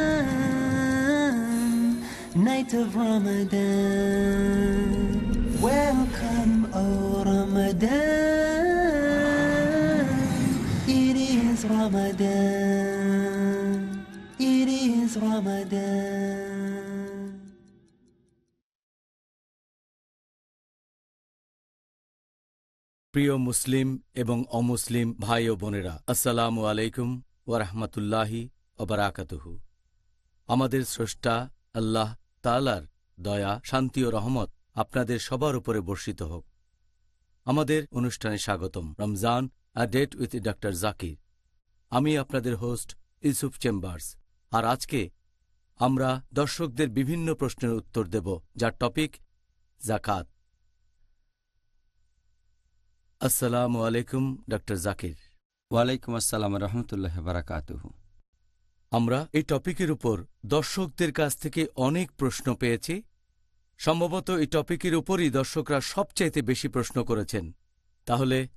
Night of Ramadan. Welcome, O Ramadan. It is Ramadan. It is Ramadan. প্রিয় মুসলিম এবং অমুসলিম ভাই ও বোনেরা আসসালামু আলাইকুম ওরহমতুল্লাহি অবরাকাতুহু আমাদের স্রষ্টা আল্লাহ তালার, দয়া, শান্তি ও রহমত আপনাদের সবার উপরে বর্ষিত হোক। আমাদের অনুষ্ঠানে স্বাগতম Ramzan, a date with doctor Zakir. আমি আপনাদের হোস্ট ইউসুফ চেম্বার্স। আর আজকে আমরা দর্শকদের বিভিন্ন প্রশ্নের উত্তর দেব, যার টপিক জাকাত। আসসালামু আলাইকুম, ডক্টর জাকির। ওয়ালাইকুম আসসালাম রহমতুল্লাহ বারাকাতুহু। আমরা এই টপিকের উপর দর্শকদের কাছ থেকে অনেক প্রশ্ন পেয়েছি। সম্ভবত এই টপিকের উপরই দর্শকরা সবচাইতে বেশি প্রশ্ন করেছেন। তাহলে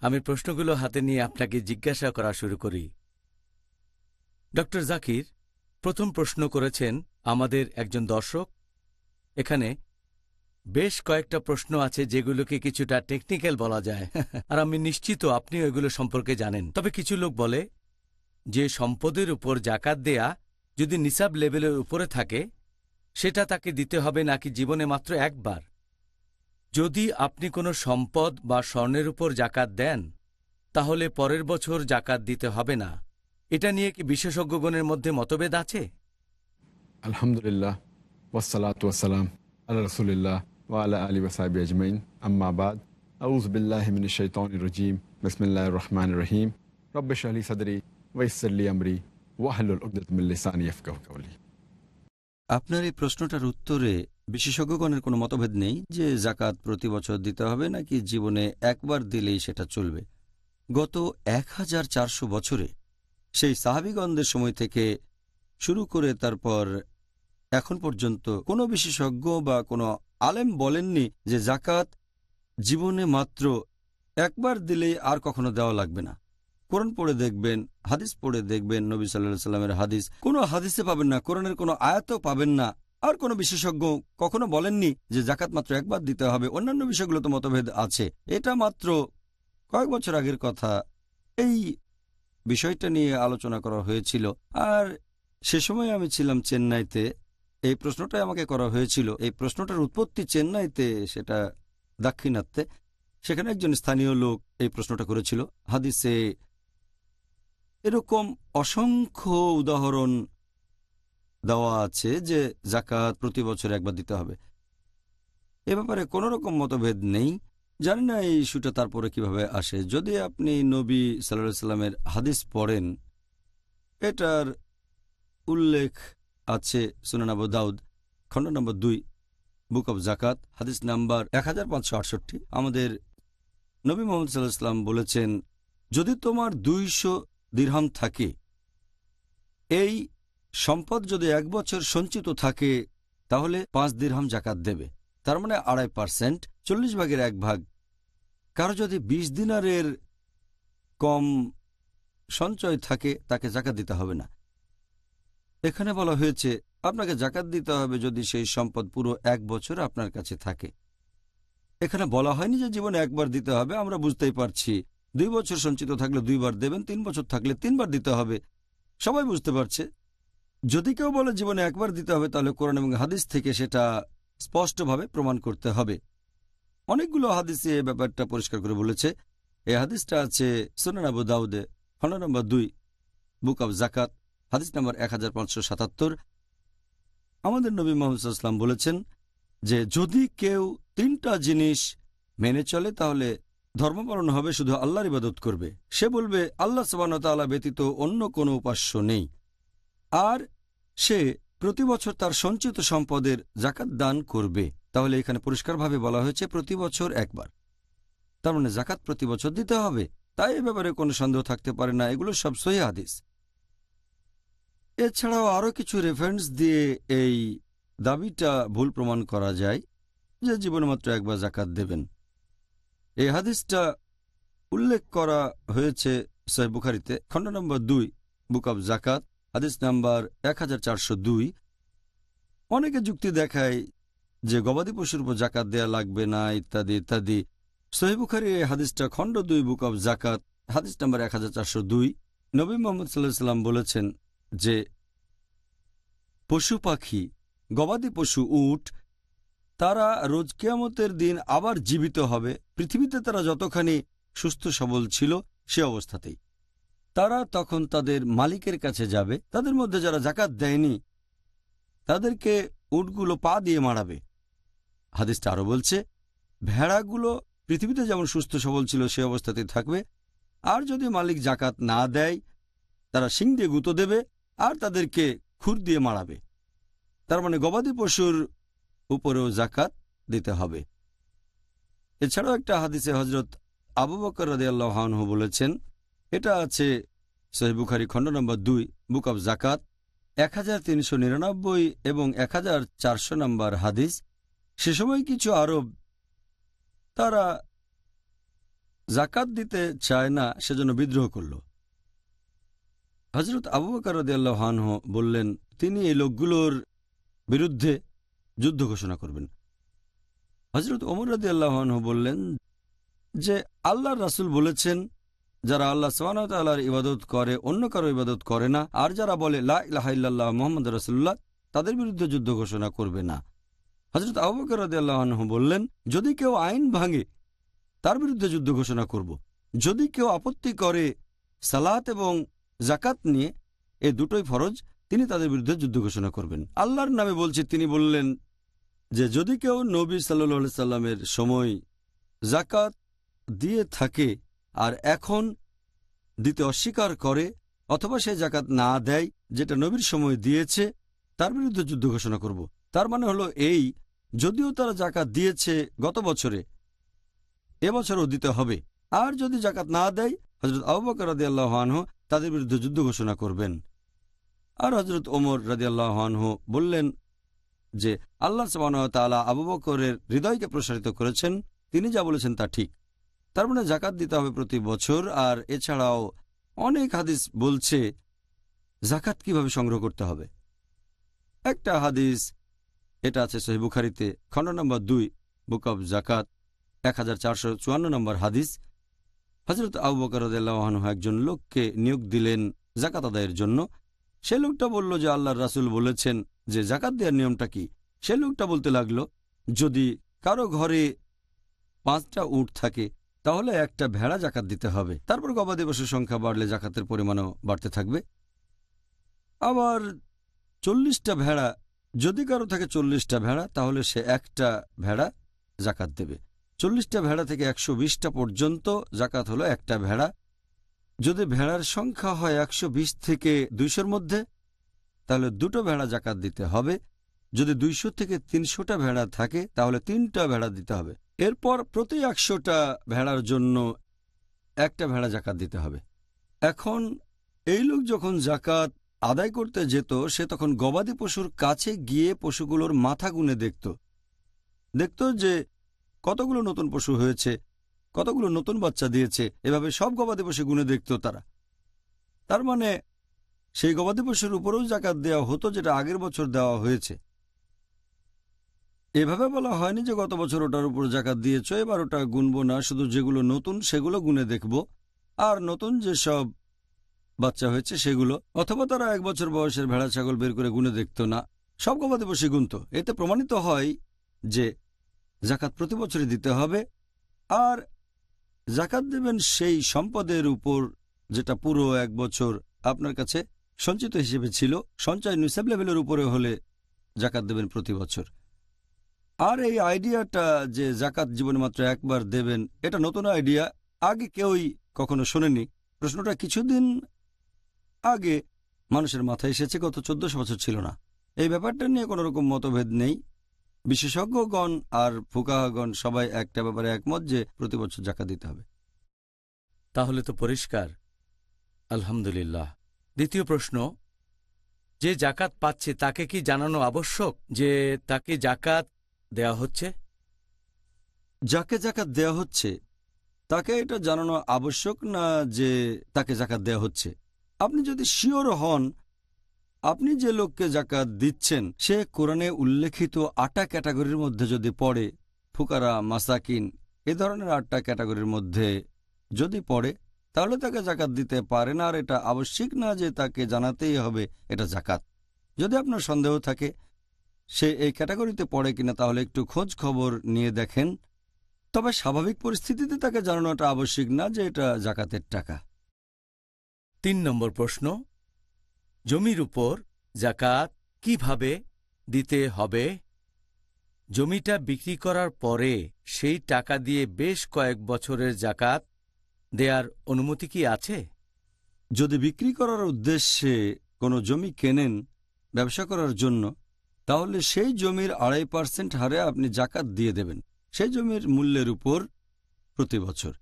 আমি প্রশ্নগুলো হাতে নিয়ে আপনাকে জিজ্ঞাসা করা শুরু করি। ডক্টর জাকির প্রথম প্রশ্ন করেছেন আমাদের একজন দর্শক। এখানে বেশ কয়েকটা প্রশ্ন আছে যেগুলোকে কিছুটা টেকনিক্যাল বলা যায়। আর আমি নিশ্চিত আপনিও এগুলো সম্পর্কে জানেন। তবে কিছু লোক বলে যে সম্পদের উপর জাকাত দেয়া যদি নিসাব লেভেলের উপরে থাকে, সেটা তাকে দিতে হবে নাকি জীবনে মাত্র একবার? যদি আপনি কোনো সম্পদ বা স্বর্ণের উপর জাকাত দেন, তাহলে পরের বছর জাকাত দিতে হবে না। এটা নিয়ে কি বিশেষজ্ঞগণের মধ্যে মতভেদ আছে? আলহামদুলিল্লাহ আলী মিন রহমান রহিম। আপনার এই প্রশ্নটার উত্তরে বিশেষজ্ঞগণের কোনো মতভেদ নেই যে জাকাত প্রতি বছর দিতে হবে নাকি জীবনে একবার দিলেই সেটা চলবে। গত এক হাজার চারশো বছরে সেই সাহাবিগণদের সময় থেকে শুরু করে তারপর এখন পর্যন্ত কোনো বিশেষজ্ঞ বা কোনো আলেম বলেননি যে জাকাত জীবনে মাত্র একবার দিলেই আর কখনো দেওয়া লাগবে না। কোরআন পড়ে দেখবেন, হাদিস পড়ে দেখবেন, নবী সাল্লাহ সাল্লামের হাদিস। কোনো হাদিসে পাবেন না, কোরআনের কোনো আয়াতও পাবেন না। আর কোনো বিশেষজ্ঞ কখনো বলেননি যে জাকাত মাত্র একবার দিতে হবে। অন্যান্য বিষয়গুলো তো মতভেদ আছে। এটা মাত্র কয়েক বছর আগের কথা। এই বিষয়টা নিয়ে আলোচনা করা হয়েছিল। আর সে সময় আমি ছিলাম চেন্নাইতে। এই প্রশ্নটাই আমাকে করা হয়েছিল। এই প্রশ্নটার উৎপত্তি চেন্নাইতে, সেটা দাক্ষিণাত্যে। সেখানে একজন স্থানীয় লোক এই প্রশ্নটা করেছিল। হাদিসে এরকম অসংখ্য উদাহরণ দেওয়া আছে যে জাকাত প্রতি বছর একবার দিতে হবে। এ ব্যাপারে কোনো রকম মতভেদ নেই। জানি না এই ইস্যুটা তারপরে কীভাবে আসে। যদি আপনি নবী সাল্লাহ সাল্লামের হাদিস পড়েন, এটার উল্লেখ আছে সুনানাবু দাউদ, খণ্ড নম্বর দুই, বুক অব জাকাত হাদিস নাম্বার এক হাজার পাঁচশো আটষট্টি। আমাদের নবী মোহাম্মদ সাল্লাহ সাল্লাম বলেছেন, যদি তোমার দুইশো দীর্হাম থাকে। এই সম্পদ যদি এক বছর সঞ্চিত থাকে, তাহলে পাঁচ দীর্হাম জাকাত দেবে। তার মানে আড়াই পার্সেন্ট, চল্লিশ ভাগের এক ভাগ। কারও যদি বিশ দিনারের কম সঞ্চয় থাকে, তাকে জাকাত দিতে হবে না। এখানে বলা হয়েছে, আপনাকে জাকাত দিতে হবে যদি সেই সম্পদ পুরো এক বছর আপনার কাছে থাকে। এখানে বলা হয়নি যে জীবনে একবার দিতে হবে, আমরা বুঝতেই পারছি। দুই বছর সঞ্চিত থাকলে দুইবার দেবেন, তিন বছর থাকলে তিনবার দিতে হবে। সবাই বুঝতে পারছে? যদি কেউ বলে জীবনে একবার দিতে হবে, তাহলে কোরআন এবং হাদিস থেকে সেটা স্পষ্টভাবে প্রমাণ করতে হবে। অনেকগুলো হাদিসে এ ব্যাপারটা পরিষ্কার করে বলেছে। এই হাদিসটা আছে সোনান আবু দাউদে খন্ড নম্বর দুই, বুক অব জাকাত হাদিস নম্বর এক হাজার পাঁচশো সাতাত্তর। আমাদের নবী মোহাম্মদাম বলেছেন যে, যদি কেউ তিনটা জিনিস মেনে চলে, তাহলে ধর্ম পালন হবে, শুধু আল্লাহর ইবাদত করবে। সে বলবে, আল্লাহ সবানতালা ব্যতীত অন্য কোনো উপাস্য নেই। আর সে প্রতি বছর তার সঞ্চিত সম্পদের জাকাত দান করবে। তাহলে এখানে পরিষ্কারভাবে বলা হয়েছে, প্রতি বছর একবার। তার মানে জাকাত প্রতি বছর দিতে হবে। তাই এ ব্যাপারে কোনো সন্দেহ থাকতে পারে না। এগুলো সব সহি হাদিস। এছাড়াও আরও কিছু রেফারেন্স দিয়ে এই দাবিটা ভুল প্রমাণ করা যায় যে জীবনে মাত্র একবার জাকাত দেবেন। এই হাদিসটা উল্লেখ করা হয়েছে সহি বুখারিতে। খণ্ড নম্বর দুই, বুক অব জাকাত হাদিস নাম্বার এক অনেকে যুক্তি দেখায় যে গবাদি পশুর উপর জাকাত দেয়া লাগবে না, ইত্যাদি ইত্যাদি। সহিবুখারি এই হাদিসটা খণ্ড দুই, বুক অব জাকাত হাদিস নাম্বার এক হাজার চারশো দুই। নবী মোহাম্মদ সাল্লাম বলেছেন যে পশু পাখি, গবাদি পশু উট তারা রোজ কেয়ামতের দিন আবার জীবিত হবে। পৃথিবীতে তারা যতখানি সুস্থ সবল ছিল, সে অবস্থাতেই। তারা তখন তাদের মালিকের কাছে যাবে। তাদের মধ্যে যারা জাকাত দেয়নি, তাদেরকে উটগুলো পা দিয়ে মারাবে। হাদিসটা আরও বলছে, ভেড়াগুলো পৃথিবীতে যেমন সুস্থ সবল ছিল, সে অবস্থাতেই থাকবে। আর যদি মালিক জাকাত না দেয়, তারা শিং দিয়ে গুঁতো দেবে, আর তাদেরকে খুর দিয়ে মারাবে। তার মানে গবাদি পশুর উপরেও জাকাত দিতে হবে। এছাড়াও একটা হাদিসে হজরত আবু বকর রাদে আল্লাহানহু বলেছেন, এটা আছে সহিবুখারি খণ্ড নম্বর দুই, বুক অব জাকাত এক হাজার তিনশো নিরানব্বই এবং এক হাজার চারশো নম্বর হাদিস। সে সময় কিছু আরব, তারা জাকাত দিতে চায় না, সেজন্য বিদ্রোহ করল। হজরত আবু বকর রদিয়াল্লাহানহ বললেন, তিনি এই লোকগুলোর বিরুদ্ধে যুদ্ধ ঘোষণা করবেন। হজরত ওমর রদি আল্লাহনহ বললেন যে, আল্লাহর রাসুল বলেছেন, যারা আল্লাহ সোহানতাল্লাহর ইবাদত করে, অন্য কারও ইবাদত করে না। আর যারা বলে লাহ মোহাম্মদ রসুল্লাহ তাদের বিরুদ্ধে যুদ্ধ ঘোষণা করবে না। হজরত আবুবকর রদি আল্লাহনহ বললেন, যদি কেউ আইন ভাঙে, তার বিরুদ্ধে যুদ্ধ ঘোষণা করব। যদি কেউ আপত্তি করে সালাত এবং জাকাত নিয়ে, এ দুটোই ফরজ, তিনি তাদের বিরুদ্ধে যুদ্ধ ঘোষণা করবেন। আল্লাহর নামে বলছে, তিনি বললেন যে যদি কেউ নবী সাল্লি সাল্লামের সময় জাকাত দিয়ে থাকে আর এখন দিতে অস্বীকার করে অথবা সে জাকাত না দেয় যেটা নবীর সময় দিয়েছে, তার বিরুদ্ধে যুদ্ধ ঘোষণা করব। তার মানে হলো এই, যদিও তারা জাকাত দিয়েছে গত বছরে এবছরও দিতে হবে। আর যদি জাকাত না দেয় হজরত আবুবকর রাদি আল্লাহানহ তাদের বিরুদ্ধে যুদ্ধ ঘোষণা করবেন। আর হজরত ওমর রাজি আল্লাহানহ বললেন যে আল্লাহ সাবানতালা আবু বকরের হৃদয়কে প্রসারিত করেছেন, তিনি যা বলেছেন তা ঠিক। তার মানে জাকাত দিতে হবে প্রতি বছর, আর এছাড়াও অনেক হাদিস বলছে জাকাত কীভাবে সংগ্রহ করতে হবে। একটা হাদিস, এটা আছে সহি বুখারিতে, খণ্ড নম্বর দুই, বুক অব জাকাত, এক হাজার চারশো চুয়ান্ন নম্বর হাদিস। হজরত আবু বকরদাল্লাহনু একজন লোককে নিয়োগ দিলেন জাকাত আদায়ের জন্য। সে লোকটা বলল যে আল্লাহর রাসুল বলেছেন যে জাকাত দেওয়ার নিয়মটা কি? সে লোকটা বলতে লাগল, যদি কারও ঘরে পাঁচটা উট থাকে, তাহলে একটা ভেড়া জাকাত দিতে হবে। তারপর গবাদি পশুর সংখ্যা বাড়লে জাকাতের পরিমাণও বাড়তে থাকবে। আবার চল্লিশটা ভেড়া, যদি কারও থাকে চল্লিশটা ভেড়া, তাহলে সে একটা ভেড়া জাকাত দেবে। চল্লিশটা ভেড়া থেকে একশো বিশটা পর্যন্ত জাকাত হলো একটা ভেড়া। যদি ভেড়ার সংখ্যা হয় একশো বিশ থেকে দুইশোর মধ্যে, তাহলে দুটো ভেড়া জাকাত দিতে হবে। যদি দুইশো থেকে তিনশোটা ভেড়া থাকে, তাহলে তিনটা ভেড়া দিতে হবে। এরপর প্রতি একশোটা ভেড়ার জন্য একটা ভেড়া জাকাত দিতে হবে। এখন এই লোক যখন জাকাত আদায় করতে যেত, সে তখন গবাদি পশুর কাছে গিয়ে পশুগুলোর মাথা গুনে দেখত। দেখত যে কতগুলো নতুন পশু হয়েছে, কতগুলো নতুন বাচ্চা দিয়েছে, এভাবে সব গবাদি পশু গুনে দেখত তারা। তার মানে সেই গবাদি পশুর উপরেও জাকাত দেওয়া হতো, যেটা আগের বছর দেওয়া হয়েছে। এভাবে বলা হয়নি যে গত বছর ওটার উপর জাকাত দিয়েছ, এবার ওটা গুনবো না, শুধু যেগুলো নতুন সেগুলো গুনে দেখব। আর নতুন যেসব বাচ্চা হয়েছে সেগুলো, অথবা তারা এক বছর বয়সের ভেড়া ছাগল বের করে গুনে দেখত না, সব গবাদি পশু গুনত। এতে প্রমাণিত হয় যে জাকাত প্রতি বছরই দিতে হবে, আর জাকাত দেবেন সেই সম্পদের উপর যেটা পুরো এক বছর আপনার কাছে সঞ্চিত হিসেবে ছিল, সঞ্চয় নিসেব লেভেলের উপরে হলে জাকাত দেবেন প্রতি বছর। আর এই আইডিয়াটা যে জাকাত জীবনে মাত্র একবার দেবেন, এটা নতুন আইডিয়া, আগে কেউই কখনো শোনেনি প্রশ্নটা কিছুদিন আগে মানুষের মাথায় এসেছে, গত চোদ্দশো বছর ছিল না। এই ব্যাপারটা নিয়ে কোনো রকম মতভেদ নেই। বিশেষজ্ঞগণ আর ফুকাহাগণ সবাই একটা ব্যাপারে একমত যে প্রতি বছর জাকাত দিতে হবে। তাহলে তো পরিষ্কার। আলহামদুলিল্লাহ। দ্বিতীয় প্রশ্ন, যে জাকাত পাচ্ছে তাকে কি জানানো আবশ্যক? যে তাকে জাকাত দেয়া হচ্ছে? যাকে জাকাত দেয়া হচ্ছে, তাকে এটা জানানো আবশ্যক না যে তাকে জাকাত দেয়া হচ্ছে? আপনি যদি শিওর হন, আপনি যে লোককে জাকাত দিচ্ছেন, সে কোরআনে উল্লেখিত আটটা ক্যাটাগরির মধ্যে যদি পড়ে, ফুকারা, মাসাকিন, এ ধরনের আটটা ক্যাটাগরির মধ্যে যদি পড়ে, তাহলে তাকে জাকাত দিতে পারেন আর এটা আবশ্যিক না যে তাকে জানাতেই হবে, এটা জাকাত। যদি আপনার সন্দেহ থাকে সে এই ক্যাটাগরিতে পড়ে কিনা তাহলে একটু খোঁজ খবর নিয়ে দেখেন। তবে স্বাভাবিক পরিস্থিতিতে তাকে জানানোটা আবশ্যিক না যে এটা জাকাতের টাকা। তিন নম্বর প্রশ্ন জমির উপর জাকাত কীভাবে দিতে হবে? জমিটা বিক্রি করার পরে সেই টাকা দিয়ে বেশ কয়েক বছরের জাকাত দেয়ার অনুমতি কি আছে? যদি বিক্রি করার উদ্দেশ্যে কোনো জমি কেনেন ব্যবসা করার জন্য তাহলে সেই জমির আড়াই পার্সেন্ট হারে আপনি জাকাত দিয়ে দেবেন। সেই জমির মূল্যের উপর প্রতি বছর।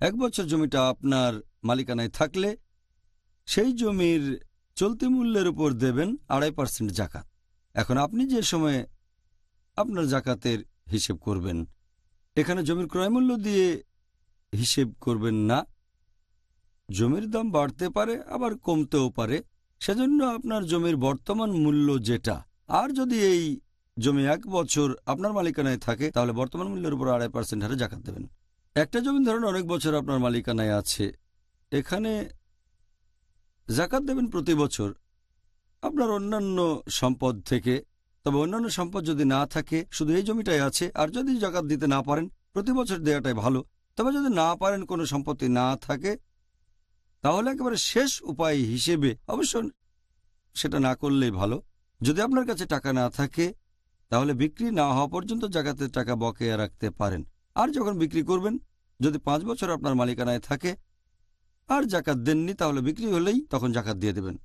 এক বছর জমিটা আপনার মালিকানায় থাকলে সেই জমির চলতি মূল্যের উপর দেবেন আড়াই পার্সেন্ট জাকাত। এখন আপনি যে সময়ে আপনার জাকাতের হিসেব করবেন, এখানে জমির ক্রয়মূল্য দিয়ে হিসেব করবেন না। জমির দাম বাড়তে পারে, আবার কমতেও পারে। সেজন্য আপনার জমির বর্তমান মূল্য যেটা আর যদি এই জমি এক বছর আপনার মালিকানায় থাকে, তাহলে বর্তমান মূল্যের উপর আড়াই পার্সেন্ট হারে জাকাত দেবেন। একটা জমি ধরুন অনেক বছর আপনার মালিকানায় আছে, এখানে জাকাত দেবেন প্রতি বছর। আপনার অন্যান্য সম্পদ থেকে, তবে অন্যান্য সম্পদ যদি না থাকে, শুধু এই জমিটাই আছে, আর যদি জাকাত দিতে না পারেন, প্রতি বছর দেওয়াটাই ভালো। তবে যদি না পারেন, কোনো সম্পত্তি না থাকে, তাহলে একেবারে শেষ উপায় হিসেবে অবশ্য সেটা না করলেই ভালো। যদি আপনার কাছে টাকা না থাকে, তাহলে বিক্রি না হওয়া পর্যন্ত জাকাতের টাকা বকেয়া রাখতে পারেন। আর যখন বিক্রি করবেন, যদি পাঁচ বছর আপনার মালিকানায় থাকে আর জাকাত দেননি, তাহলে বিক্রি হলেই তখন জাকাত দিয়ে দেবেন।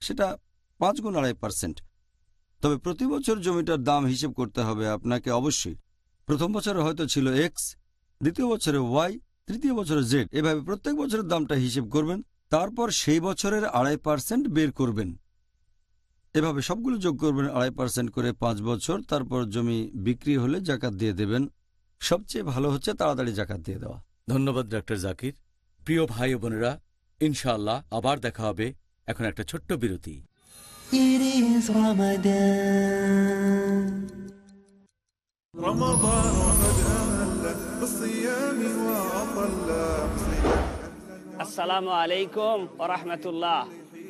সেটা পাঁচ গুণ আড়াই পার্সেন্ট। তবে প্রতি বছর জমিটার দাম হিসেব করতে হবে আপনাকে অবশ্যই। প্রথম বছরে হয়তো ছিল এক্স দ্বিতীয় বছরে ওয়াই তৃতীয় বছরে জেড এভাবে প্রত্যেক বছরের দামটা হিসেব করবেন, তারপর সেই বছরের আড়াই পার্সেন্ট বের করবেন। এভাবে সবগুলো যোগ করবেন আড়াই পার্সেন্ট করে পাঁচ বছর তারপর জমি বিক্রি হলে জাকাত দিয়ে দেবেন। সবচেয়ে ভালো হচ্ছে তাড়াতাড়ি জাকাত দিয়ে দেওয়া। ধন্যবাদ ডাক্তার জাকির। প্রিয় ভাই বোনেরা ইনশাআল্লাহ আবার দেখা হবে এখন একটা ছোট্ট বিরতি। আসসালামু আলাইকুম রহমতুল্লাহ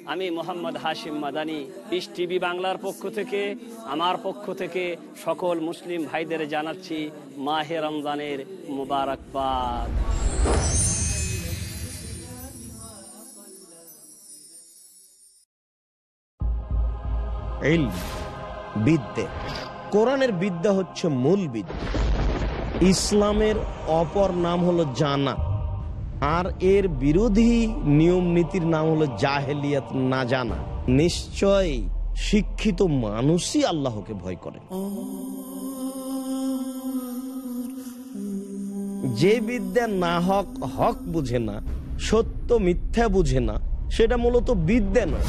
আমি মোহাম্মদ হাশিম মাদানি পিস টিভি বাংলার পক্ষ থেকে, আমার পক্ষ থেকে সকল মুসলিম ভাইদের জানাচ্ছি মাহে রমজানের মুবারকবাদ। বিদ্যে। কোরআনের বিদ্যা হচ্ছে মূল বিদ্যা। ইসলামের অপর নাম হলো জানা আর এর বিরোধী নিয়ম নীতির নাম হলো জাহেলিয়াত না জানা। নিশ্চয় শিক্ষিত মানুষই আল্লাহকে ভয় করে। যে বিদ্যা না হক হক বুঝে না, সত্য মিথ্যা বুঝে না, সেটা মূলত বিদ্যা নয়।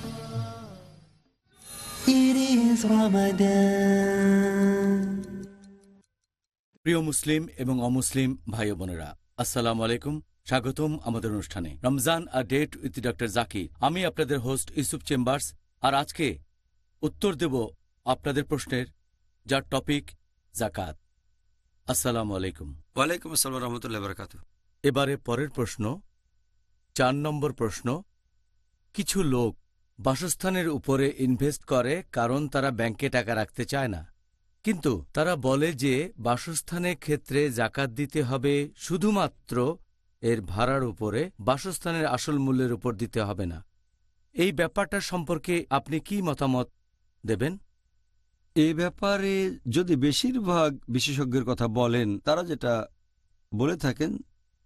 It is Ramadan. প্রিয় মুসলিম এবং অমুসলিম ভাই বোনেরা আসসালামু আলাইকুম স্বাগতম আমাদের অনুষ্ঠানে। রমজান আর ডেট উইথ ডক্টর জাকির। আমি আপনাদের হোস্ট ইউসুফ চেম্বার্স আর আজকে উত্তর দেব আপনাদের প্রশ্নের যার টপিক জাকাত। আসসালামু আলাইকুম। ওয়ালাইকুম আসসালাম রহমতুল্লাহ বরকাত এবারে পরের প্রশ্ন চার নম্বর প্রশ্ন কিছু লোক বাসস্থানের উপরে ইনভেস্ট করে কারণ তারা ব্যাংকে টাকা রাখতে চায় না। কিন্তু তারা বলে যে বাসস্থানের ক্ষেত্রে জাকাত দিতে হবে শুধুমাত্র এর ভাড়ার উপরে, বাসস্থানের আসল মূল্যের উপর দিতে হবে না। এই ব্যাপারটা সম্পর্কে আপনি কি মতামত দেবেন? এ ব্যাপারে যদি বেশিরভাগ বিশেষজ্ঞের কথা বলেন, তারা যেটা বলে থাকেন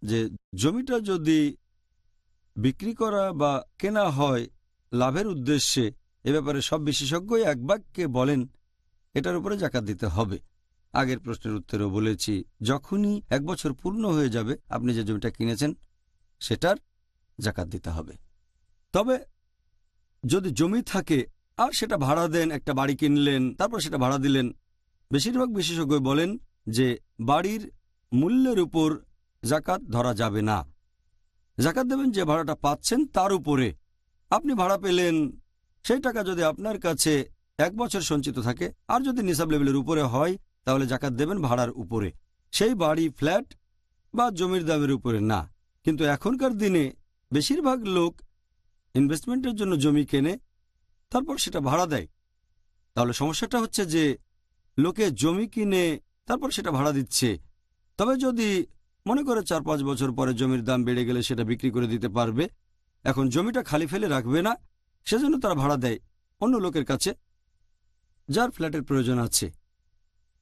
যে জমিটা যদি বিক্রি করা বা কেনা হয় লাভের উদ্দেশ্যে এ ব্যাপারে সব বিশেষজ্ঞই এক বাক্যে বলেন, এটার উপরে জাকাত দিতে হবে। আগের প্রশ্নের উত্তরেও বলেছি, যখনই এক বছর পূর্ণ হয়ে যাবে, আপনি যে জমিটা কিনেছেন, সেটার জাকাত দিতে হবে। তবে যদি জমি থাকে, আর সেটা ভাড়া দেন, একটা বাড়ি কিনলেন, তারপর সেটা ভাড়া দিলেন, বেশিরভাগ বিশেষজ্ঞ বলেন যে বাড়ির মূল্যের উপর জাকাত ধরা যাবে না। জাকাত দেবেন যে ভাড়াটা পাচ্ছেন, তার উপরে আপনি ভাড়া পেলেন, সেই টাকা যদি আপনার কাছে এক বছর সঞ্চিত থাকে, আর যদি নিসাব লেভেলের উপরে হয়, তাহলে জাকাত দেবেন ভাড়ার উপরে। সেই বাড়ি, ফ্ল্যাট বা জমির দামের উপরে না। কিন্তু এখনকার দিনে বেশিরভাগ লোক ইনভেস্টমেন্টের জন্য জমি কেনে, তারপর সেটা ভাড়া দেয়। তাহলে সমস্যাটা হচ্ছে যে, লোকে জমি কিনে, তারপর সেটা ভাড়া দিচ্ছে। তবে যদি মনে করে চার পাঁচ বছর পরে জমির দাম বেড়ে গেলে সেটা বিক্রি করে দিতে পারবে এখন জমিটা খালি ফেলে রাখবে না, সেজন্য তারা ভাড়া দেয় অন্য লোকের কাছে, যার ফ্ল্যাটের প্রয়োজন আছে।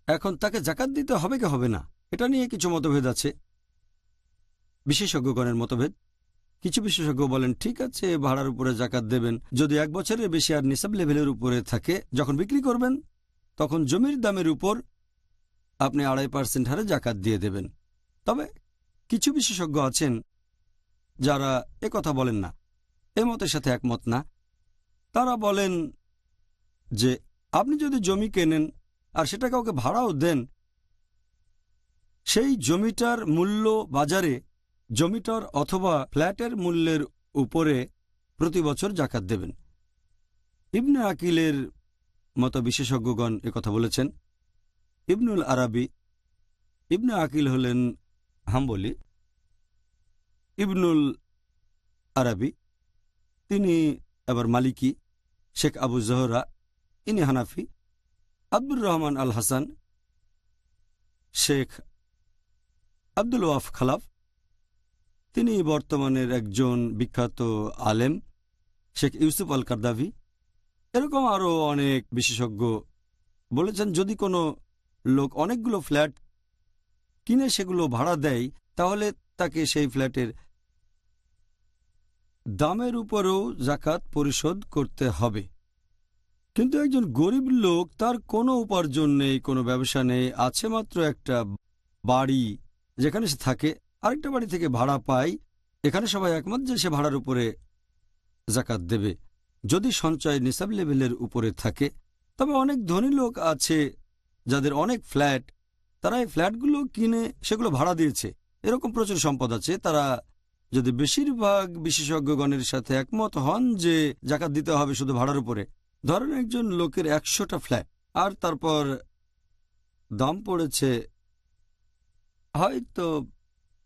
এখন তাকে জাকাত দিতে হবে কি হবে না, এটা নিয়ে কিছু মতভেদ আছে। বিশেষজ্ঞগণের মতভেদ? কিছু বিশেষজ্ঞ বলেন, ঠিক আছে, ভাড়ার উপরে জাকাত দেবেন। যদি এক বছরের বেশি আর নিসাব লেভেলের উপরে থাকে, যখন বিক্রি করবেন, তখন জমির দামের উপর আপনি আড়াই পার্সেন্ট হারে জাকাত দিয়ে দেবেন। তবে কিছু বিশেষজ্ঞ আছেন যারা এ কথা বলেন না, এ মতের সাথে একমত না। তারা বলেন যে, আপনি যদি জমি কেনেন আর সেটা কাউকে ভাড়াও দেন, সেই জমিটার মূল্য বাজারে, জমিটার অথবা ফ্ল্যাটের মূল্যের উপরে প্রতি বছর জাকাত দেবেন। ইবনে আকিলের মতো বিশেষজ্ঞগণ কথা বলেছেন। ইবনুল আরাবি, ইবনে আকিল হলেন হাম্বলি। ইবনুল আরাবি, তিনি আবার মালিকি, শেখ আবু জহরা, ইনি হানাফি, আব্দুর রহমান আল হাসান, শেখ আব্দুল ওয়াফ খালাফ। তিনি বর্তমানের একজন বিখ্যাত আলেম, শেখ ইউসুফ আল কারদাভি। এরকম আরও অনেক বিশেষজ্ঞ বলেছেন, যদি কোনো লোক অনেকগুলো ফ্ল্যাট কিনে সেগুলো ভাড়া দেয়, তাহলে তাকে সেই ফ্ল্যাটের দামের উপরেও জাকাত পরিশোধ করতে হবে। কিন্তু একজন গরিব লোক, তার কোনো উপার্জন নেই, কোনো ব্যবসা নেই, আছে মাত্র একটা বাড়ি যেখানে সে থাকে, আরেকটা বাড়ি থেকে ভাড়া পায়, এখানে সবাই একমত যে সে ভাড়ার উপরে জাকাত দেবে। যদি সঞ্চয় নিসাব লেভেলের উপরে থাকে, তবে অনেক ধনী লোক আছে যাদের অনেক ফ্ল্যাট, তারা এই ফ্ল্যাটগুলো কিনে সেগুলো ভাড়া দিয়েছে। এরকম প্রচুর সম্পদ আছে, তারা যদি বেশিরভাগ বিশেষজ্ঞগণের সাথে একমত হন যে জাকাত দিতে হবে শুধু ভাড়ার উপরে, ধরেন একজন লোকের একশোটা ফ্ল্যাট, আর তারপর দাম পড়েছে হয়তো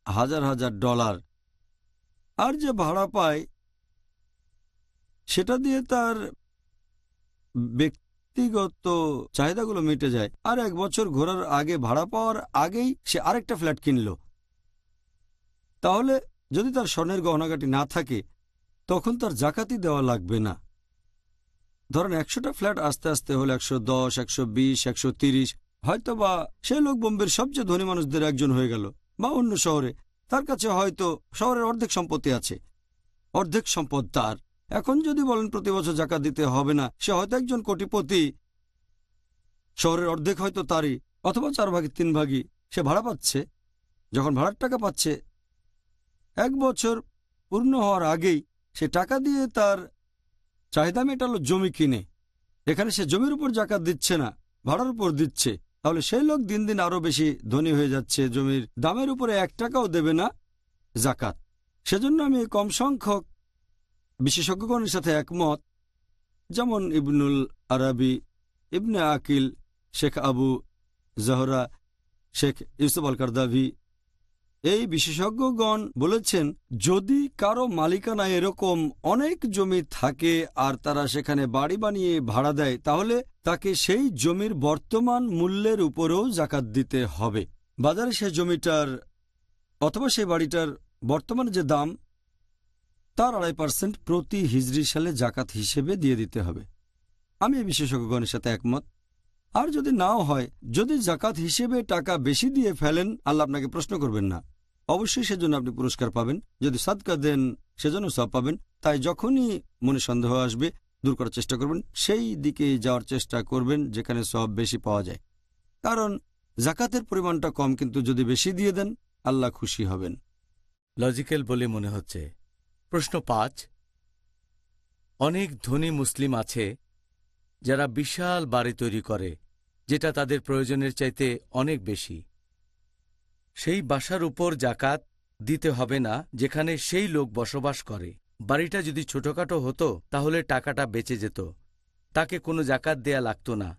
হাজার হাজার ডলার, আর যে ভাড়া পায় সেটা দিয়ে তার ব্যক্তিগত চাহিদাগুলো মিটে যায়, আর এক বছর ঘোরার আগে ভাড়া পাওয়ার আগেই সে আরেকটা ফ্ল্যাট কিনল। তাহলে যদি তার স্বর্ণের গহনাগাটি না থাকে, তখন তার জাকাতি দেওয়া লাগবে না। ধরেন একশোটা ফ্ল্যাট আস্তে আস্তে হলো একশো দশ, একশো বিশ, একশো তিরিশ হয়তো বা সে লোক বোম্বের সবচেয়ে ধনী মানুষদের একজন হয়ে গেল, বা অন্য শহরে। তার কাছে হয়তো শহরের অর্ধেক সম্পত্তি আছে, অর্ধেক সম্পদ তার। এখন যদি বলেন প্রতি বছর জাকাত দিতে হবে না, সে হয়তো একজন কোটিপতি। শহরের অর্ধেক হয়তো তারই, অথবা চার ভাগের তিন ভাগই সে ভাড়া পাচ্ছে। যখন ভাড়ার টাকা পাচ্ছে এক বছর পূর্ণ হওয়ার আগেই সে টাকা দিয়ে তার চাহিদা মেটালো জমি কিনে। এখানে সে জমির উপর জাকাত দিচ্ছে না, ভাড়ার উপর দিচ্ছে। তাহলে সেই লোক দিন দিন আরও বেশি ধনী হয়ে যাচ্ছে, জমির দামের উপরে এক টাকাও দেবে না জাকাত। সেজন্য আমি কম সংখ্যক বিশেষজ্ঞগণের সাথে একমত, যেমন ইবনুল আরবি, ইবনে আকিল, শেখ আবু জহরা, শেখ ইউসুফ আল কারদাভি এই বিশেষজ্ঞগণ বলেছেন, যদি কারও মালিকানা এরকম অনেক জমি থাকে আর তারা সেখানে বাড়ি বানিয়ে ভাড়া দেয়, তাহলে তাকে সেই জমির বর্তমান মূল্যের উপরেও জাকাত দিতে হবে। বাজারে সে জমিটার অথবা সেই বাড়িটার বর্তমান যে দাম, তার আড়াই পার্সেন্ট প্রতি হিজড়ি সালে জাকাত হিসেবে দিয়ে দিতে হবে। আমি এই বিশেষজ্ঞগণের সাথে একমত। আর যদি নাও হয়, যদি জাকাত হিসেবে টাকা বেশি দিয়ে ফেলেন, আল্লাহ আপনাকে প্রশ্ন করবেন না। অবশ্যই সেজন্য আপনি পুরস্কার পাবেন। যদি সাদকা দেন, সেজন্য সব পাবেন। তাই যখনই মনে সন্দেহ আসবে, দূর করার চেষ্টা করবেন। সেই দিকে যাওয়ার চেষ্টা করবেন, যেখানে সব বেশি পাওয়া যায়। কারণ জাকাতের পরিমাণটা কম, কিন্তু যদি বেশি দিয়ে দেন, আল্লাহ খুশি হবেন। লজিক্যাল বলে মনে হচ্ছে। প্রশ্ন পাঁচ, অনেক ধনী মুসলিম আছে যারা বিশাল বাড়ি তৈরি করে, যেটা তাদের প্রয়োজনের চাইতে অনেক বেশি। সেই বাসার উপর জাকাত দিতে হবে না, যেখানে সেই লোক বসবাস করে। বাড়িটা যদি ছোটখাটো হতো, তাহলে টাকাটা বেঁচে যেত। তাকে কোনো জাকাত দেয়া লাগত না।